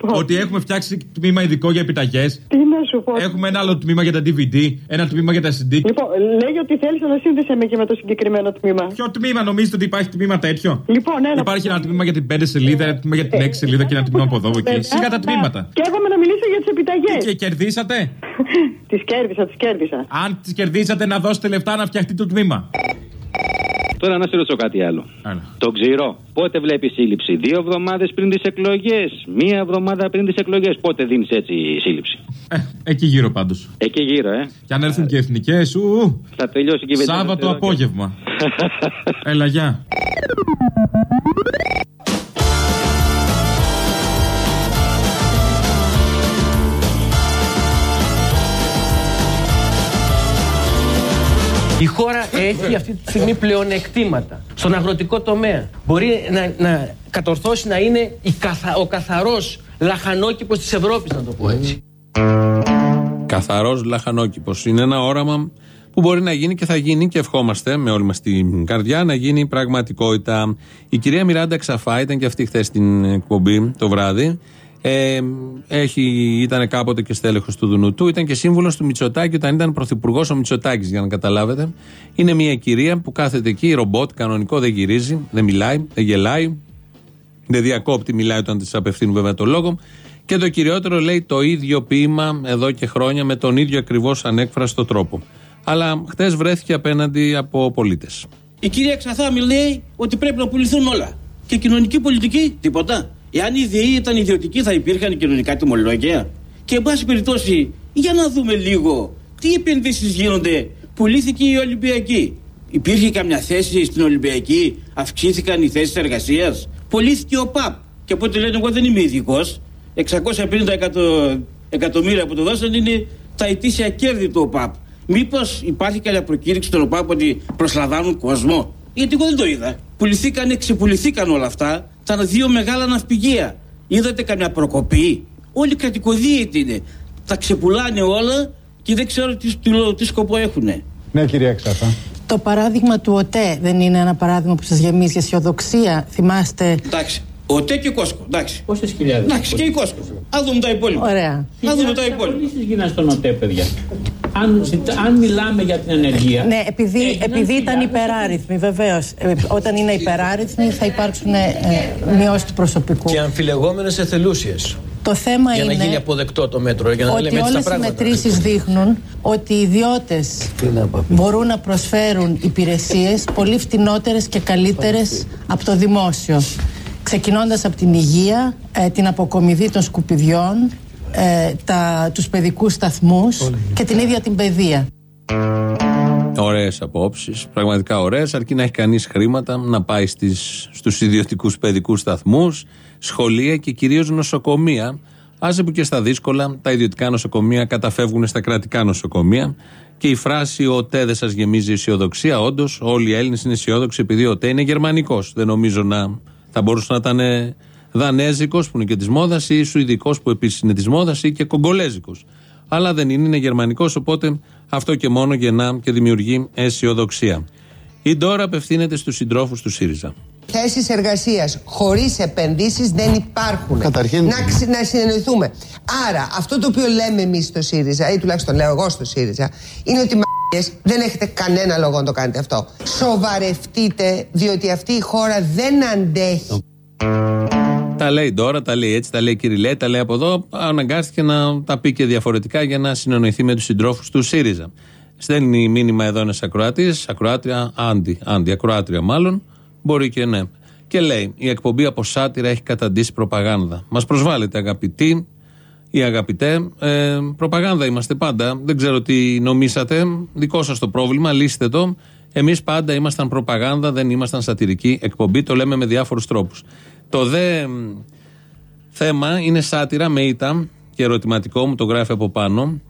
Speaker 17: Ότι έχουμε φτιάξει τμήμα ειδικό για επιταγές.
Speaker 21: Τι να σου πω.
Speaker 17: Έχουμε ένα άλλο τμήμα για τα DVD, ένα τμήμα για τα CD.
Speaker 21: Λοιπόν, λέγει ότι θέλεις, αλλά σύνδεσε με και με το συγκεκριμένο τμήμα.
Speaker 17: Ποιο τμήμα νομίζετε ότι υπάρχει τμήμα τέτοιο;
Speaker 21: Λοιπόν, ένα.
Speaker 17: Υπάρχει ένα τμήμα για την 5 σελίδα, ένα τμήμα για την 6 σελίδα και ένα τμήμα από εδώ από εκεί. Σιγά τα τμήματα.
Speaker 21: Και εγώ να μιλήσω για τις επιταγές.
Speaker 17: Και κερδίσατε; (laughs)
Speaker 21: τις κέρδισα, τις κέρδισα.
Speaker 17: Αν τις κερδίσατε, να δώσετε λεφτά να φτιαχτεί το τμήμα.
Speaker 22: Τώρα να σε ρωτήσω κάτι άλλο. Το ξηρό. Πότε βλέπεις σύλληψη, δύο εβδομάδες πριν τις εκλογές, μία εβδομάδα πριν τις εκλογές; Πότε δίνεις έτσι σύλληψη;
Speaker 17: Εκεί γύρω πάντως.
Speaker 22: Εκεί γύρω, ε.
Speaker 17: Και αν έρθουν και εθνικές, ου.
Speaker 22: Θα τελειώσει και η βενζίνη.
Speaker 17: Σάββατο απόγευμα. (laughs) Έλα, γεια.
Speaker 5: Η χώρα έχει αυτή τη στιγμή πλεονεκτήματα στον αγροτικό τομέα. Μπορεί να, να κατορθώσει να είναι η καθα, ο καθαρός λαχανόκηπος της Ευρώπης, να το πω έτσι.
Speaker 3: Καθαρός λαχανόκηπος. Είναι ένα όραμα που μπορεί να γίνει και θα γίνει και ευχόμαστε με όλη μας την καρδιά να γίνει πραγματικότητα. Η κυρία Μιράντα Ξαφά ήταν και αυτή χθες στην εκπομπή το βράδυ. Ε, έχει, ήταν κάποτε και στέλεχος του Δουνουτού, ήταν και σύμβουλος του Μητσοτάκη όταν ήταν πρωθυπουργός ο Μητσοτάκης, για να καταλάβετε. Είναι μια κυρία που κάθεται εκεί, ρομπότ, κανονικό, δεν γυρίζει, δεν μιλάει, δεν γελάει, δεν διακόπτει, μιλάει όταν της απευθύνουν βέβαια το λόγο. Και το κυριότερο λέει το ίδιο ποίημα εδώ και χρόνια με τον ίδιο ακριβώς ανέκφραστο τρόπο. Αλλά χτες βρέθηκε απέναντι από πολίτες.
Speaker 4: Η κυρία Ξαθάμι λέει ότι πρέπει να πουληθούν όλα. Και κοινωνική πολιτική, τίποτα. Εάν η ΔΕΗ ήταν ιδιωτική, θα υπήρχαν κοινωνικά τιμολόγια. Και εν πάση περιπτώσει, για να δούμε λίγο τι επενδύσεις γίνονται. Πουλήθηκε η Ολυμπιακή. Υπήρχε καμιά θέση στην Ολυμπιακή, αυξήθηκαν οι θέσεις εργασίας; Πουλήθηκε ο ΠΑΠ. Και από ό,τι λένε, εγώ δεν είμαι ειδικός. 650 εκατο... εκατομμύρια που το δώσαν είναι τα ετήσια κέρδη του ΟΠΑΠ. Μήπως υπάρχει κάποια προκήρυξη στον ΟΠΑΠ ότι προσλαμβάνουν κόσμο; Γιατί εγώ δεν το είδα. Πουληθήκανε, ξεπουληθήκαν όλα αυτά. Τα δύο μεγάλα ναυπηγεία. Είδατε καμιά προκοπή; Όλοι κατοικοδίαιτοι είναι. Τα ξεπουλάνε όλα και δεν ξέρω τι, τι, τι σκοπό έχουν.
Speaker 23: Ναι, κυρία Ξαφά.
Speaker 24: Το παράδειγμα του ΟΤΕ δεν είναι ένα παράδειγμα που σας γεμίζει αισιοδοξία. Θυμάστε;
Speaker 4: Εντάξει. Ο ΤΕ και Κόσκο. Εντάξει.
Speaker 23: Πόσες χιλιάδες.
Speaker 4: Εντάξει, και η Κόσκο. Α δούμε τα υπόλοιπα.
Speaker 24: Ωραία.
Speaker 4: Α δούμε τα υπόλοιπα.
Speaker 23: Πωλήσει γίνανε στον ΟΤΕ, παιδιά. Αν, αν μιλάμε για την ενεργεία.
Speaker 24: Ναι, επειδή, επειδή ήταν υπεράριθμοι, βεβαίως. όταν είναι υπεράριθμοι θα υπάρξουν ε, μειώσεις του προσωπικού.
Speaker 5: Και αμφιλεγόμενες εθελούσιες.
Speaker 24: Το θέμα
Speaker 5: για
Speaker 24: είναι
Speaker 5: να γίνει αποδεκτό το μέτρο, για να
Speaker 24: ότι
Speaker 5: λέμε έτσι τα
Speaker 24: όλες οι
Speaker 5: πράγματα.
Speaker 24: μετρήσεις δείχνουν ότι οι ιδιώτες μπορούν να προσφέρουν υπηρεσίες πολύ φτηνότερες και καλύτερες από το δημόσιο. Ξεκινώντας από την υγεία, ε, την αποκομιδή των σκουπιδιών, ε, τα, τους παιδικούς σταθμούς και την ίδια την παιδεία.
Speaker 3: Ωραίες απόψεις, πραγματικά ωραίες, αρκεί να έχει κανείς χρήματα να πάει στους ιδιωτικούς παιδικούς σταθμούς, σχολεία και κυρίως νοσοκομεία. Άσε που και στα δύσκολα τα ιδιωτικά νοσοκομεία καταφεύγουν στα κρατικά νοσοκομεία και η φράση Ο ΤΕ δεν σας γεμίζει αισιοδοξία. Όντως, όλοι οι Έλληνες είναι αισιόδοξοι επειδή ο ΤΕ είναι γερμανικός. Δεν νομίζω να θα μπορούσε να ήταν δανέζικος που είναι και της μόδας ή σουηδικός που επίσης είναι της μόδας ή και κογκολέζικος. Αλλά δεν είναι, είναι γερμανικός, οπότε αυτό και μόνο γεννά και δημιουργεί αισιοδοξία. Η Ντόρα απευθύνεται στους συντρόφους του ΣΥΡΙΖΑ.
Speaker 25: Θέσεις εργασίας χωρίς επενδύσεις δεν υπάρχουν.
Speaker 26: Καταρχήν-
Speaker 25: Να, ξε- να συνεννοηθούμε. Άρα, αυτό το οποίο λέμε εμείς στο ΣΥΡΙΖΑ, ή τουλάχιστον λέω εγώ στο ΣΥΡΙΖΑ, είναι ότι μ***γιες, δεν έχετε κανένα λόγο να το κάνετε αυτό. Σοβαρευτείτε, διότι αυτή η χώρα δεν αντέχει.
Speaker 3: Τα λέει τώρα, τα λέει έτσι, τα λέει Κυριλέ, τα λέει από εδώ. Αναγκάστηκε να τα πει και διαφορετικά για να συνεννοηθεί με τους συντρόφους του ΣΥΡΙΖΑ. Στέλνει μήνυμα εδώ ένας ακροατής, ακροάτρια, άντι, άντι, ακροάτρια μάλλον, μπορεί και ναι. Και λέει: Η εκπομπή από σάτυρα έχει καταντήσει προπαγάνδα. Μας προσβάλλετε, αγαπητοί ή αγαπητέ. Ε, προπαγάνδα είμαστε πάντα. Δεν ξέρω τι νομίσατε. Δικό σας το πρόβλημα, λύστε το. Εμείς πάντα ήμασταν προπαγάνδα, δεν ήμασταν σατυρική εκπομπή. Το λέμε με διάφορους τρόπους. Το δε μ, θέμα είναι σάτυρα με ήττα και ερωτηματικό μου το γράφει από πάνω.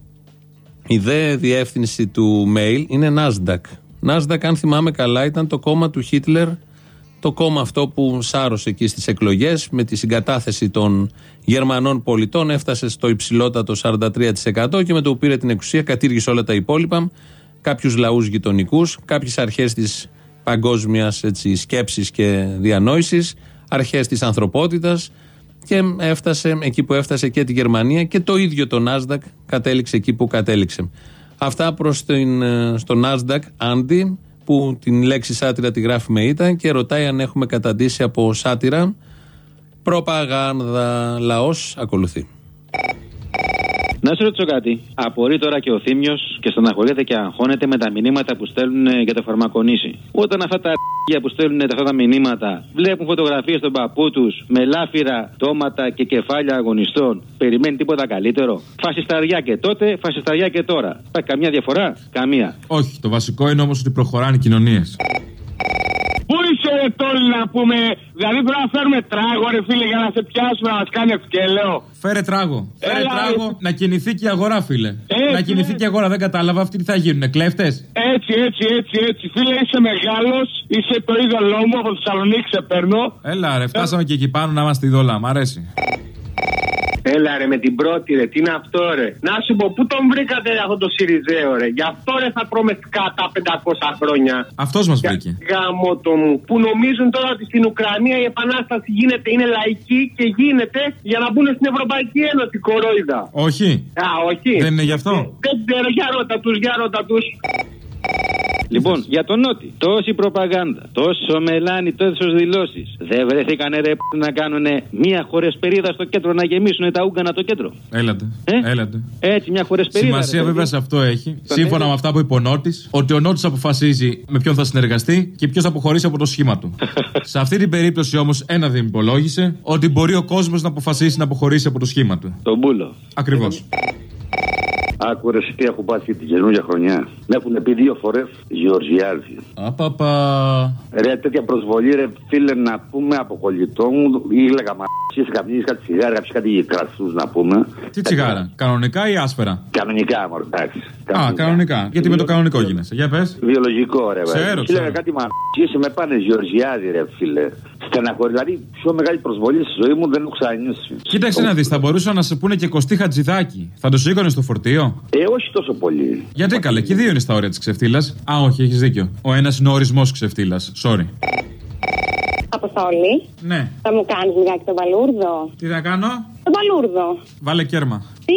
Speaker 3: Η δε διεύθυνση του mail είναι Nasdaq. Nasdaq, αν θυμάμαι καλά, ήταν το κόμμα του Χίτλερ, το κόμμα αυτό που σάρωσε εκεί στις εκλογές με τη συγκατάθεση των Γερμανών πολιτών έφτασε στο υψηλότατο 43% και με το που πήρε την εξουσία κατήργησε όλα τα υπόλοιπα, κάποιους λαούς γειτονικούς, κάποιες αρχές της παγκόσμιας έτσι, σκέψης και διανόησης, αρχές της ανθρωπότητας και έφτασε εκεί που έφτασε και τη Γερμανία και το ίδιο το Nasdaq κατέληξε εκεί που κατέληξε. Αυτά προς την, ε, στο Nasdaq Άντι που την λέξη σάτυρα τη γράφει με ήττα και ρωτάει αν έχουμε καταντήσει από σάτυρα προπαγάνδα. Λαός ακολουθεί.
Speaker 22: Να σε ρωτήσω κάτι. Απορεί τώρα και ο Θήμιος και στεναχωρείται και αγχώνεται με τα μηνύματα που στέλνουν ε, για το φαρμακονήσι. Όταν αυτά τα αρχεία (laughs) που στέλνουν αυτά τα μηνύματα βλέπουν φωτογραφίες των παππού τους με λάφυρα, τόματα και κεφάλια αγωνιστών, περιμένει τίποτα καλύτερο. Φασισταριά και τότε, φασισταριά και τώρα. Υπάρχει καμία διαφορά; Καμία.
Speaker 17: Όχι, το βασικό είναι όμως ότι προχωράνε οι κοινωνίες.
Speaker 27: Πού είσαι ρε τόλι να πούμε, δηλαδή πρέπει να φέρουμε τράγο ρε φίλε για να σε πιάσουμε να μας κάνει ευκέλαιο.
Speaker 17: Φέρε τράγο. Φέρε
Speaker 27: Έλα,
Speaker 17: τράγο
Speaker 27: ρε.
Speaker 17: να κινηθεί και η αγορά, φίλε.
Speaker 27: Έτσι,
Speaker 17: να κινηθεί
Speaker 27: ε.
Speaker 17: και η αγορά. Δεν κατάλαβα αυτοί τι θα γίνουν, κλέφτες.
Speaker 27: Έτσι, έτσι, έτσι, έτσι. Φίλε, είσαι μεγάλος, είσαι το είδωλό μου, από Θεσσαλονίκη σε παίρνω.
Speaker 17: Έλα, ρε, φτάσαμε και εκεί πάνω να είμαστε ειδωλά. Μ' αρέσει.
Speaker 27: Έλα ρε με την πρώτη ρε, τι είναι αυτό ρε. Να σου πω, πού τον βρήκατε αυτό το Σιριζέο ρε. Γι' αυτό ρε θα τρώμε κατά 500 χρόνια.
Speaker 17: Αυτός μας βρήκε.
Speaker 27: Γάμο το μου. Που νομίζουν τώρα ότι στην Ουκρανία η επανάσταση γίνεται, είναι λαϊκή και γίνεται για να μπουν στην Ευρωπαϊκή Ένωση. Κορόιδα.
Speaker 17: Όχι.
Speaker 27: Α, όχι.
Speaker 17: Δεν είναι γι' αυτό;
Speaker 27: Δεν ξέρω, για ρώτα τους, για ρώτα τους.
Speaker 22: Λοιπόν, για τον Νότι, τόση προπαγάνδα, τόσο μελάνι, τόσες δηλώσεις. Δεν βρεθήκαν ρε π- να κάνουν μία χωρεσπερίδα στο κέντρο να γεμίσουν τα ούγκανα το κέντρο.
Speaker 17: Έλατε.
Speaker 22: Ε;
Speaker 17: Έλατε.
Speaker 22: Έτσι, μια χωρεσπερίδα.
Speaker 17: Σημασία
Speaker 22: ρε,
Speaker 17: βέβαια
Speaker 22: παιδί.
Speaker 17: σε αυτό έχει.
Speaker 22: Τον
Speaker 17: Σύμφωνα
Speaker 22: έδωσε.
Speaker 17: με αυτά που είπε ο Νότης, ότι ο Νότης αποφασίζει με ποιον θα συνεργαστεί και ποιος θα αποχωρήσει από το σχήμα του. (laughs) σε αυτή την περίπτωση όμως, ένα δεν υπολόγισε, ότι μπορεί ο κόσμος να αποφασίσει να αποχωρήσει από το σχήμα του.
Speaker 22: Τον μπούλο.
Speaker 17: Ακριβώς.
Speaker 28: Άκουρε τι έχω πάθει την καινούργια χρονιά. Με έχουν πει δύο φορές Γεωργιάδη.
Speaker 17: Απαπα.
Speaker 28: Ρε, τέτοια προσβολή, ρε, φίλε, να πούμε από κολλητό μου ή λέγα μα. Εσύ καπνίζεις κάτι τσιγάρα, κάποιο κάτι κρασούς να πούμε.
Speaker 17: Τι τσιγάρα, κανονικά ή άσφαιρα.
Speaker 28: Κανονικά, μωρέ, εντάξει.
Speaker 17: Α, κανονικά. Γιατί με το κανονικό γίνεσαι. Για πες.
Speaker 28: Βιολογικό, ρε,
Speaker 17: Ξέρω,
Speaker 28: βέβαια.
Speaker 17: ξέρω.
Speaker 28: Λέγα κάτι μα. Είσαι με πάνε Γεωργιάδη, ρε, φίλε. Στεναχωρή. Δηλαδή, πιο μεγάλη προσβολή στη ζωή μου δεν έχω ξανανιώσει.
Speaker 17: Κοίταξε να δεις, θα μπορούσαν να σε πούνε και κοστί χατζηδάκι. Θα το σήκωνες στο φορτίο;
Speaker 28: Ε, όχι τόσο πολύ.
Speaker 17: Γιατί καλέ, και οι δύο είναι στα όρια της ξεφτύλας. Α, όχι, έχεις δίκιο. Ο ένας είναι ο ορισμός ξεφτύλας. Sorry.
Speaker 10: Αποστόλη,
Speaker 17: Ναι.
Speaker 10: θα μου κάνεις λιγάκι τον παλούρδο.
Speaker 17: Τι θα κάνω,
Speaker 10: Τον παλούρδο.
Speaker 17: βάλε κέρμα.
Speaker 10: Τι;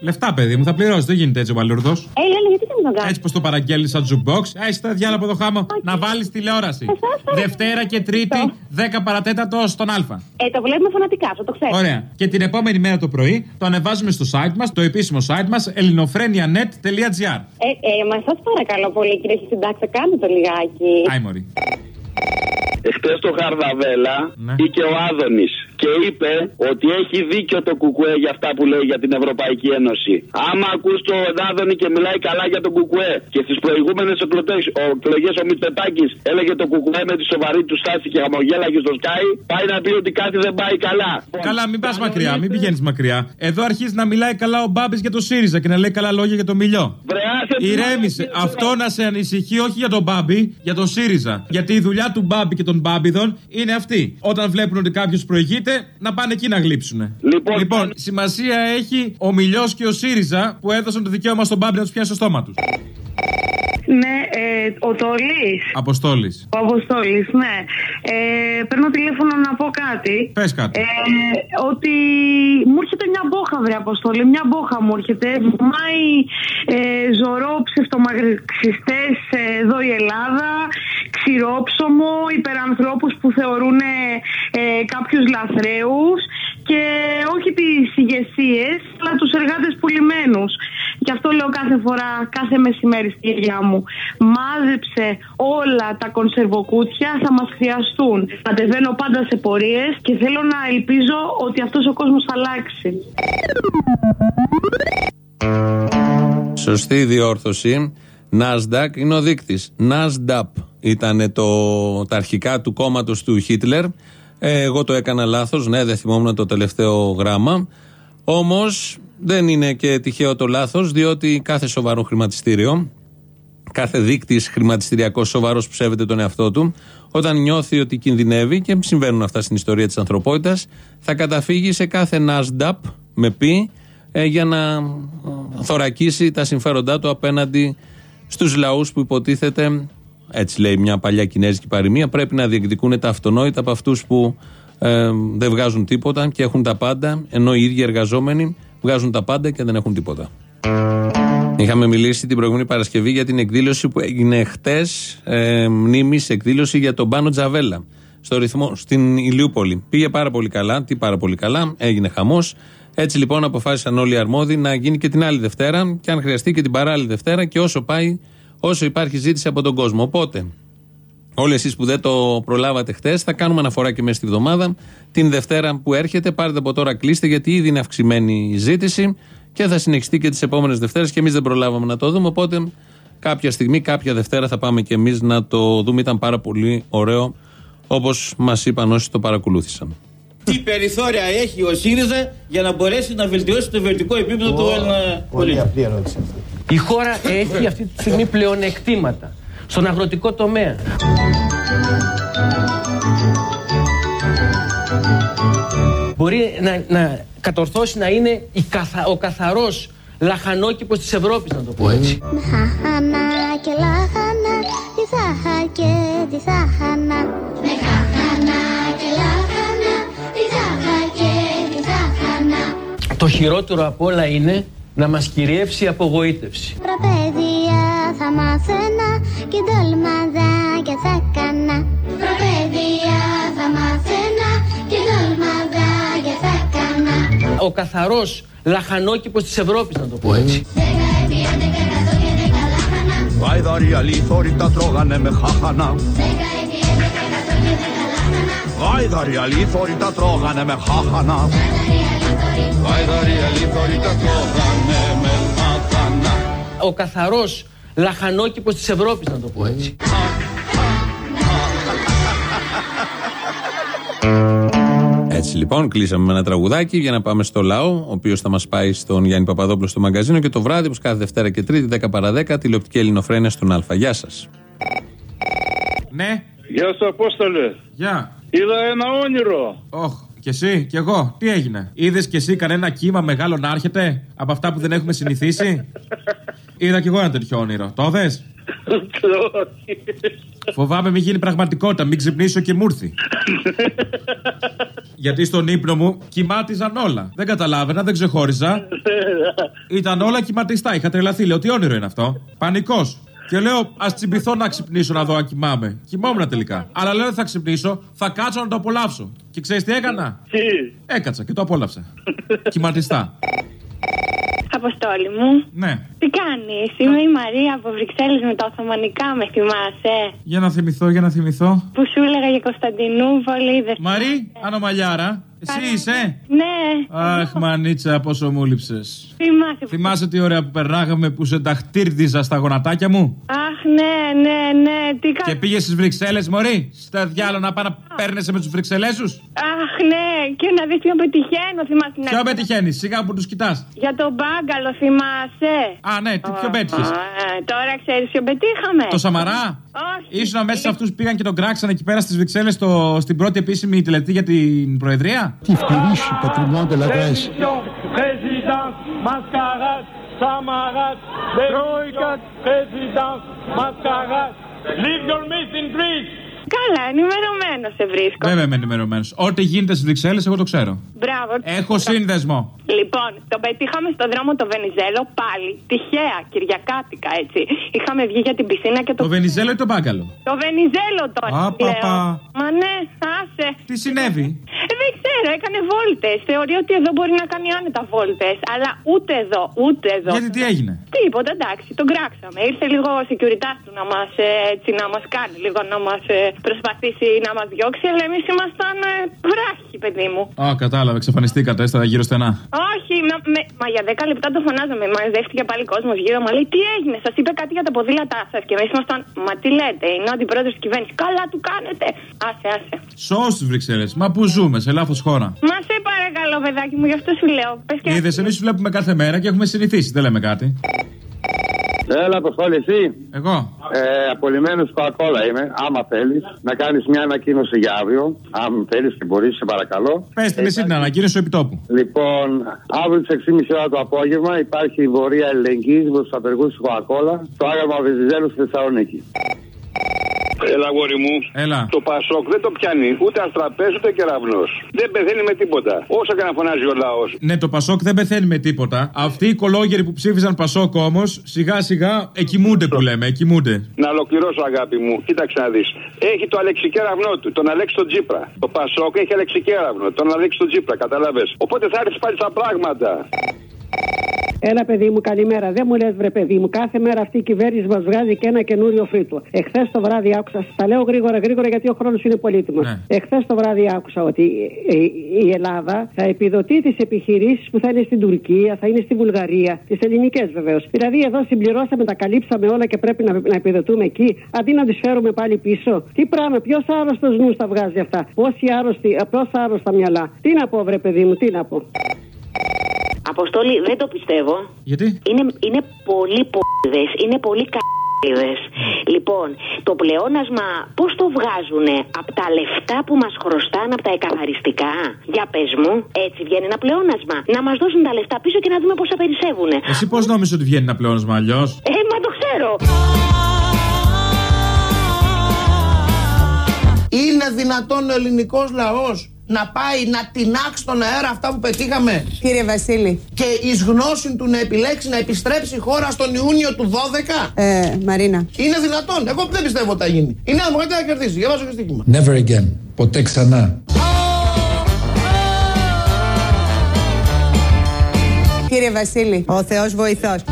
Speaker 17: Λεφτά, παιδί μου, θα πληρώσεις. Δεν γίνεται έτσι ο παλούρδο.
Speaker 10: Έλα, έλα, γιατί δεν μου τον κάνεις;
Speaker 17: Έτσι πως το παραγγέλνεις σαν jukebox. Έχει τα διάλογα από το χάμο. Να βάλεις τηλεόραση. Δευτέρα και Τρίτη, 10 παρατέτατο στον Α.
Speaker 10: Ε, το βλέπουμε φωνατικά, αυτό το ξέρω.
Speaker 17: Ωραία. Και την επόμενη μέρα το πρωί το ανεβάζουμε στο site μας, το επίσημο site μας, ελληνοφρένια.net.gr.
Speaker 10: Ε, ε, μα σας παρακαλώ πολύ, κύριε Συντάξε, κάντε το λιγάκι.
Speaker 17: Άι, μωρή.
Speaker 19: Εχθές το Χαρδαβέλα
Speaker 17: Ναι.
Speaker 19: ή και ο Άδωνης και είπε ότι έχει δίκιο το Κουκουέ για αυτά που λέει για την Ευρωπαϊκή Ένωση. Άμα ακούς τον Άδωνη και μιλάει καλά για τον Κουκουέ και στις προηγούμενες εκλογές ο Μητσοτάκη έλεγε το Κουκουέ με τη σοβαρή του στάση και χαμογέλαγε στο Sky, πάει να πει ότι κάτι δεν πάει καλά.
Speaker 17: Καλά, μην πας μακριά, μην πηγαίνεις μακριά. Εδώ αρχίζει να μιλάει καλά ο Μπάμπης για το ΣΥΡΙΖΑ και να λέει καλά λόγια για το Μιλιό. Ηρέμησε. Αυτό να σε ανησυχεί όχι για τον Μπάμπη, για τον ΣΥΡΙΖΑ. Γιατί η δουλειά του Μπάμπη και των Μπάμπιδων είναι αυτή. Όταν βλέπουν ότι κάποιος προηγείται, να πάνε εκεί να γλύψουν. Λοιπόν, σημασία έχει ο Μιλιός και ο ΣΥΡΙΖΑ που έδωσαν το δικαίωμα στον Μπάμπη να τους πιάσει στο στόμα τους.
Speaker 21: Ναι, ε, ο Τόλης.
Speaker 17: Αποστόλης.
Speaker 21: Ο Αποστόλης, ναι. Ε, παίρνω τηλέφωνο να πω κάτι.
Speaker 17: Πες κάτι.
Speaker 21: Ε, ότι μου έρχεται μια μπόχα, βρε Αποστόλη. Μια μπόχα μου έρχεται. Μάει ε, ζωρό ψευτομαγρυξιστές ε, εδώ η Ελλάδα. Ξηρόψωμο, υπερανθρώπους που θεωρούν ε, κάποιους λαθρέους και όχι τις ηγεσίες, αλλά τους εργάτες πουλημένους. Γι' αυτό λέω κάθε φορά, κάθε μεσημέρι στη γιαγιά μου, μάζεψε όλα τα κονσερβοκούτια, θα μας χρειαστούν. Κατεβαίνω πάντα σε πορείες και θέλω να ελπίζω ότι αυτός ο κόσμος θα αλλάξει.
Speaker 3: Σωστή διόρθωση. Nasdaq είναι ο δείκτης. Nasdaq ήταν το, τα αρχικά του κόμματος του Χίτλερ. Ε, εγώ το έκανα λάθος. Ναι, δεν θυμόμουν το τελευταίο γράμμα. Όμως δεν είναι και τυχαίο το λάθος, διότι κάθε σοβαρό χρηματιστήριο, κάθε δείκτης χρηματιστηριακός σοβαρός που σέβεται τον εαυτό του, όταν νιώθει ότι κινδυνεύει, και συμβαίνουν αυτά στην ιστορία της ανθρωπότητας, θα καταφύγει σε κάθε Nasdaq με πει ε, για να ε, θωρακίσει τα συμφέροντά του απέναντι στους λαούς που υποτίθεται, έτσι λέει μια παλιά κινέζικη παροιμία, πρέπει να διεκδικούν τα αυτονόητα από αυτούς που ε, δεν βγάζουν τίποτα και έχουν τα πάντα, ενώ οι ίδιοι εργαζόμενοι βγάζουν τα πάντα και δεν έχουν τίποτα. Είχαμε μιλήσει την προηγούμενη Παρασκευή για την εκδήλωση που έγινε χτες, ε, μνήμης εκδήλωση για τον Πάνο Τζαβέλα στο ρυθμό, στην Ηλιούπολη. Πήγε πάρα πολύ καλά, τι πάρα πολύ καλά, έγινε χαμός. Έτσι λοιπόν αποφάσισαν όλοι οι αρμόδιοι να γίνει και την άλλη Δευτέρα και αν χρειαστεί και την παράλληλη Δευτέρα και όσο πάει, όσο υπάρχει ζήτηση από τον κόσμο. Οπότε, όλοι εσείς που δεν το προλάβατε χτες, θα κάνουμε αναφορά και μέσα στη βδομάδα. Την Δευτέρα που έρχεται, πάρετε από τώρα, κλείστε γιατί ήδη είναι αυξημένη η ζήτηση και θα συνεχιστεί και τις επόμενες Δευτέρες και εμείς δεν προλάβαμε να το δούμε. Οπότε, κάποια στιγμή, κάποια Δευτέρα θα πάμε και εμείς να το δούμε. Ήταν πάρα πολύ ωραίο, όπως μας είπαν όσοι το παρακολούθησαν.
Speaker 4: Τι περιθώρια έχει ο ΣΥΡΙΖΑ για να μπορέσει να βελτιώσει το βιωτικό επίπεδο του Έλληνα πολίτη.
Speaker 8: απλή ερώτηση αυτή.
Speaker 5: Η χώρα έχει αυτή τη στιγμή πλεονεκτήματα στον αγροτικό τομέα. Μπορεί να, να κατορθώσει να είναι η καθα, ο καθαρός λαχανόκηπος της Ευρώπης, να το πω έτσι.
Speaker 29: Χαχανά και λάχανα, τι θα είχα και τι θα
Speaker 5: Το χειρότερο απ' όλα είναι να μας κυριεύσει η απογοήτευση.
Speaker 29: Προπαίδεια θα μάθαινα και ντολμαδάκια θα κάνα. Προπαίδεια θα μάθαινα και ντολμαδάκια θα κάνα.
Speaker 5: Ο καθαρός λαχανόκηπος της Ευρώπης, να το πω έτσι.
Speaker 26: Γάιδαροι αλήθωροι τα τρώγανε με χάχανα. Γάιδαροι αλήθωροι τα τρώγανε με χάχανα. Γάιδαροι αλήθωροι τα τρώγανε με χάχανα.
Speaker 5: Ο καθαρός λαχανόκηπος της Ευρώπης, να το πω έτσι.
Speaker 3: Έτσι λοιπόν, κλείσαμε με ένα τραγουδάκι για να πάμε στο λαό, ο οποίος θα μας πάει στον Γιάννη Παπαδόπουλο στο μαγκαζίνο και το βράδυ, όπως κάθε Δευτέρα και Τρίτη, 10 παρα 10, τηλεοπτική ελληνοφρένεια στον Α. Γεια σας.
Speaker 17: Ναι.
Speaker 18: Γεια σου, Απόστολε.
Speaker 17: Γεια.
Speaker 18: Είδα ένα όνειρο.
Speaker 17: Όχ, και εσύ, κι εγώ. Τι έγινε; Είδες κι εσύ κανένα κύμα μεγάλο να έρχεται από αυτά που δεν έχουμε συνηθίσει; Είδα κι εγώ ένα τέτοιο όνειρο. Το δες; Φοβάμαι μην γίνει πραγματικότητα, μην ξυπνήσω και μου έρθει. Γιατί στον ύπνο μου κοιμάτιζαν όλα. Δεν καταλάβαινα, δεν ξεχώριζα. Ήταν όλα κυματιστά. Είχα τρελαθεί. Λέω τι όνειρο είναι αυτό; Πανικός. Και λέω, ας τσιμπηθώ να ξυπνήσω να δω αν κοιμάμαι. Κοιμόμουν τελικά. Αλλά λέω δεν θα ξυπνήσω, θα κάτσω να το απολαύσω. Και ξέρεις τι έκανα;
Speaker 18: Τι;
Speaker 17: Έκατσα και το απόλαυσα. (laughs) Κυματιστά.
Speaker 10: Αποστόλη μου.
Speaker 17: Ναι.
Speaker 10: Τι
Speaker 30: Τι κάνεις, είμαι η Μαρία από Βρυξέλλες με τα Οθωμανικά, με θυμάσαι;
Speaker 17: Για να θυμηθώ, για να θυμηθώ.
Speaker 30: Που σου έλεγα για Κωνσταντινούπολη. Δεν
Speaker 17: Μαρή, ανομαλιάρα. Εσύ είσαι;
Speaker 30: Ναι,
Speaker 17: Αχ, μανίτσα, πόσο μου λείψες.
Speaker 30: θυμάσαι.
Speaker 17: Θυμάσαι τι ωραία που περνάγαμε που σε ταχτήρδιζα στα γονατάκια μου;
Speaker 30: Αχ, ναι, ναι, ναι, τι
Speaker 17: Και
Speaker 30: κάνει.
Speaker 17: πήγες στις Βρυξέλλες, Μωρή; Στα διάλογα να πάει να παίρνεσαι με τους Βρυξελέζους;
Speaker 30: Αχ, ναι, και να δεις ποιον πετυχαίνω, θυμάσαι. την
Speaker 17: Ποιο
Speaker 30: αρχή.
Speaker 17: πετυχαίνεις, σιγά που τους κοιτάς.
Speaker 30: Για τον μπάγκαλο, θυμάσαι.
Speaker 17: Α, ναι, τι ποιο πέτυχες;
Speaker 30: Α, τώρα ξέρεις ποιο πετύχαμε.
Speaker 17: Το Σαμαρά;
Speaker 30: Όχι.
Speaker 17: Ήσουν μέσα σε αυτούς που πήγαν και τον κράξαν εκεί πέρα στις Βρυξέλλες στην πρώτη επίσημη τελετή για την Προεδρία;
Speaker 26: Qui finisce patrimoine de la Grèce.
Speaker 31: Présidence, mascarade, Samaras, Troika, présidence, mascarade. Leave your myth in Greece.
Speaker 30: Καλά, ενημερωμένος σε βρίσκω.
Speaker 17: Βέβαια είμαι ενημερωμένος. Ό,τι γίνεται στις Βρυξέλλες, εγώ το ξέρω.
Speaker 30: Μπράβο.
Speaker 17: Έχω σύνδεσμο.
Speaker 30: Λοιπόν, τον πετύχαμε στον δρόμο το Βενιζέλο πάλι, τυχαία, Κυριακάτικα έτσι. Είχαμε βγει για την πισίνα και το.
Speaker 17: Το Βενιζέλο ή το μπάγκαλο;
Speaker 30: Το Βενιζέλο τώρα.
Speaker 17: Α, πα,
Speaker 30: λέω.
Speaker 17: πα.
Speaker 30: Μα ναι, άσε.
Speaker 17: Τι συνέβη;
Speaker 30: Ε, δεν ξέρω, έκανε βόλτες. Θεωρεί ότι εδώ μπορεί να κάνει άνετα βόλτες. Αλλά ούτε εδώ, ούτε εδώ.
Speaker 17: Γιατί τι έγινε;
Speaker 30: Τίποτα, εντάξει, τον κράξαμε. Ήρθε λίγο ο security του να μας έτσι να μας κάνει, λίγο να μας προσπαθήσει να μας διώξει. Αλλά εμείς ήμασταν ε, βράχοι, παιδί μου.
Speaker 17: Α, κατάλαβα, εξαφανιστήκατε, έστερα γύρω στενά.
Speaker 30: Όχι, μα, με, μα για 10 λεπτά το φωνάζαμε. Μαζεύτηκε πάλι κόσμος γύρω. Μα λέει τι έγινε, σας είπε κάτι για τα ποδήλατά σας. Και εμείς ήμασταν, μα τι λέτε, είναι ο αντιπρόεδρος της κυβέρνησης. Καλά του κάνετε. Άσε, άσε.
Speaker 17: Σώ στι Βρυξέλλες. Μα πού ζούμε, σε λάθος χώρα.
Speaker 30: Μα σε παρακαλώ, παιδάκι μου, γι' αυτό σου λέω. Πες και
Speaker 17: Είδες, εμείς βλέπουμε κάθε μέρα και έχουμε συνηθίσει, δεν λέμε κάτι.
Speaker 28: Έλα, Αποστόλη, εσύ.
Speaker 17: Εγώ.
Speaker 28: Ε, απολυμμένο Coca-Cola είμαι. Άμα θέλεις να κάνεις μια ανακοίνωση για αύριο. Αν θέλεις και μπορείς, σε παρακαλώ.
Speaker 17: Πες την εσύ την ανακοίνωση επιτόπου.
Speaker 28: Λοιπόν, αύριο τι 6.30 ώρα το απόγευμα υπάρχει η βορεία ελληνική προ του απεργού τη Coca-Cola στο άγαλμα Βεζιζέλου στη Θεσσαλονίκη.
Speaker 32: Έλα, γόρι μου.
Speaker 17: Έλα.
Speaker 32: Το Πασόκ δεν το πιάνει ούτε αστραπέζ ούτε κεραυνός. Δεν πεθαίνει με τίποτα. Όσο και να φωνάζει ο λαός.
Speaker 17: Ναι, το Πασόκ δεν πεθαίνει με τίποτα. Αυτοί οι κολόγεροι που ψήφιζαν Πασόκ όμως, σιγά σιγά εκοιμούνται που λέμε, εκοιμούνται.
Speaker 32: Να ολοκληρώσω, αγάπη μου. Κοίταξε να δεις. Έχει το αλεξικέραυνό του, τον Αλέξη τον Τζίπρα. Το Πασόκ έχει αλεξικέραυνο, τον Αλέξη τον Τζίπρα, κατάλαβες. Οπότε θα έρθεις πάλι στα πράγματα.
Speaker 33: Έλα, παιδί μου, καλημέρα. Δεν μου λες, βρε παιδί μου, κάθε μέρα αυτή η κυβέρνηση μας βγάζει και ένα καινούριο φρύτο. Εχθές το βράδυ άκουσα, τα λέω γρήγορα γρήγορα γιατί ο χρόνος είναι πολύτιμος.
Speaker 17: Ναι.
Speaker 33: Εχθές το βράδυ άκουσα ότι ε, η Ελλάδα θα επιδοτεί τις επιχειρήσεις που θα είναι στην Τουρκία, θα είναι στη Βουλγαρία, τις ελληνικές βεβαίως. Δηλαδή εδώ συμπληρώσαμε, τα καλύψαμε όλα και πρέπει να, να επιδοτούμε εκεί, αντί να τις φέρουμε πάλι πίσω. Τι πράγμα, ποιος άρρωστος νους τα βγάζει αυτά, πόσοι άρρωστοι, πόσα άρρωστα μυαλά; Τι να πω, βρε παιδί μου, τι να πω;
Speaker 34: Αποστόλη, δεν το πιστεύω.
Speaker 17: Γιατί;
Speaker 34: Είναι, είναι πολύ πόδες, είναι πολύ κ***δες. Λοιπόν, το πλεόνασμα πώς το βγάζουνε; Από τα λεφτά που μας χρωστάνε από τα εκαθαριστικά; Για πες μου, έτσι βγαίνει ένα πλεόνασμα. Να μας δώσουν τα λεφτά πίσω και να δούμε πόσα περισσεύουνε.
Speaker 17: Εσύ πώς νόμιζες ότι βγαίνει ένα πλεόνασμα αλλιώς;
Speaker 34: Ε, μα το ξέρω.
Speaker 8: Είναι δυνατόν ο ελληνικός λαός να πάει να τεινάξει τον αέρα αυτά που πετύχαμε.
Speaker 1: Κύριε Βασίλη.
Speaker 8: Και εις γνώση του να επιλέξει να επιστρέψει η χώρα στον Ιούνιο του 12.
Speaker 1: Ε, Μαρίνα.
Speaker 8: Είναι δυνατόν. Εγώ δεν πιστεύω ότι θα γίνει. Η Νέα Δημοκρατία θα κερδίσει. Διαβάζω και στοίχημα.
Speaker 26: Never again. Ποτέ ξανά.
Speaker 1: Κύριε Βασίλη. Ο Θεός βοηθός.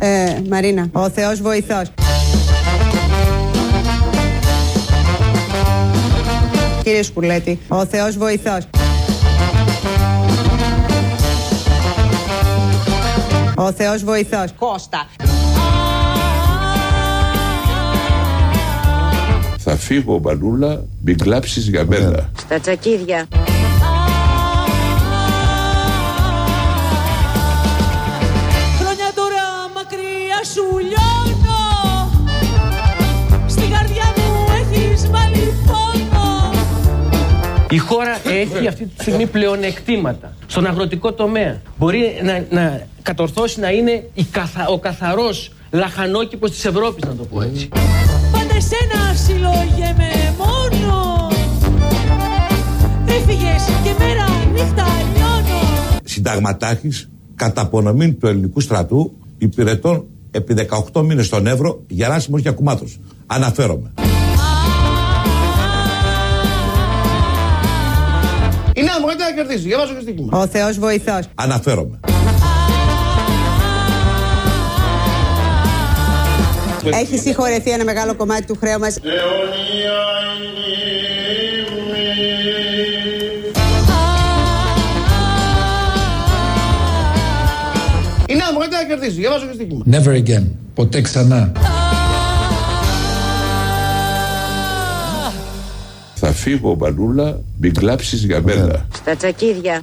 Speaker 1: Ε, Μαρίνα. Ο Θεός βοηθός. Κύριε Σπουλέτη. Ο Θεός βοηθός. Ο Θεός βοηθός. Κώστα.
Speaker 11: Θα φύγω μπαλούλα, μην κλάψεις για μένα.
Speaker 1: Στα τσακίδια.
Speaker 5: Η χώρα έχει αυτή τη στιγμή πλεονεκτήματα στον αγροτικό τομέα. Μπορεί να, να κατορθώσει να είναι η καθα, ο καθαρός λαχανόκηπος της Ευρώπης, να το πω έτσι.
Speaker 6: Πάντα εσένα συλλογέμαι μόνο Έφυγες και μέρα νύχτα λιώνω
Speaker 19: συνταγματάρχης κατά απονομή του ελληνικού στρατού υπηρετών επί 18 μήνες στον Εύρο Γεράσιμος Γιακουμάτος. Αναφέρομαι.
Speaker 8: Η Νέα Δημοκρατία θα κερδίσει. Διαβάζω και στοίχημα.
Speaker 1: Ο Θεός βοηθός.
Speaker 19: Αναφέρομαι.
Speaker 1: Έχει συγχωρεθεί ένα μεγάλο κομμάτι του χρέου μας.
Speaker 8: Η Νέα Δημοκρατία θα κερδίσει. Διαβάζω και στοίχημα.
Speaker 15: Never again. Ποτέ ξανά.
Speaker 11: Θα φύγω μπαλούλα, μην κλάψεις για μένα.
Speaker 1: Στα τσακίδια.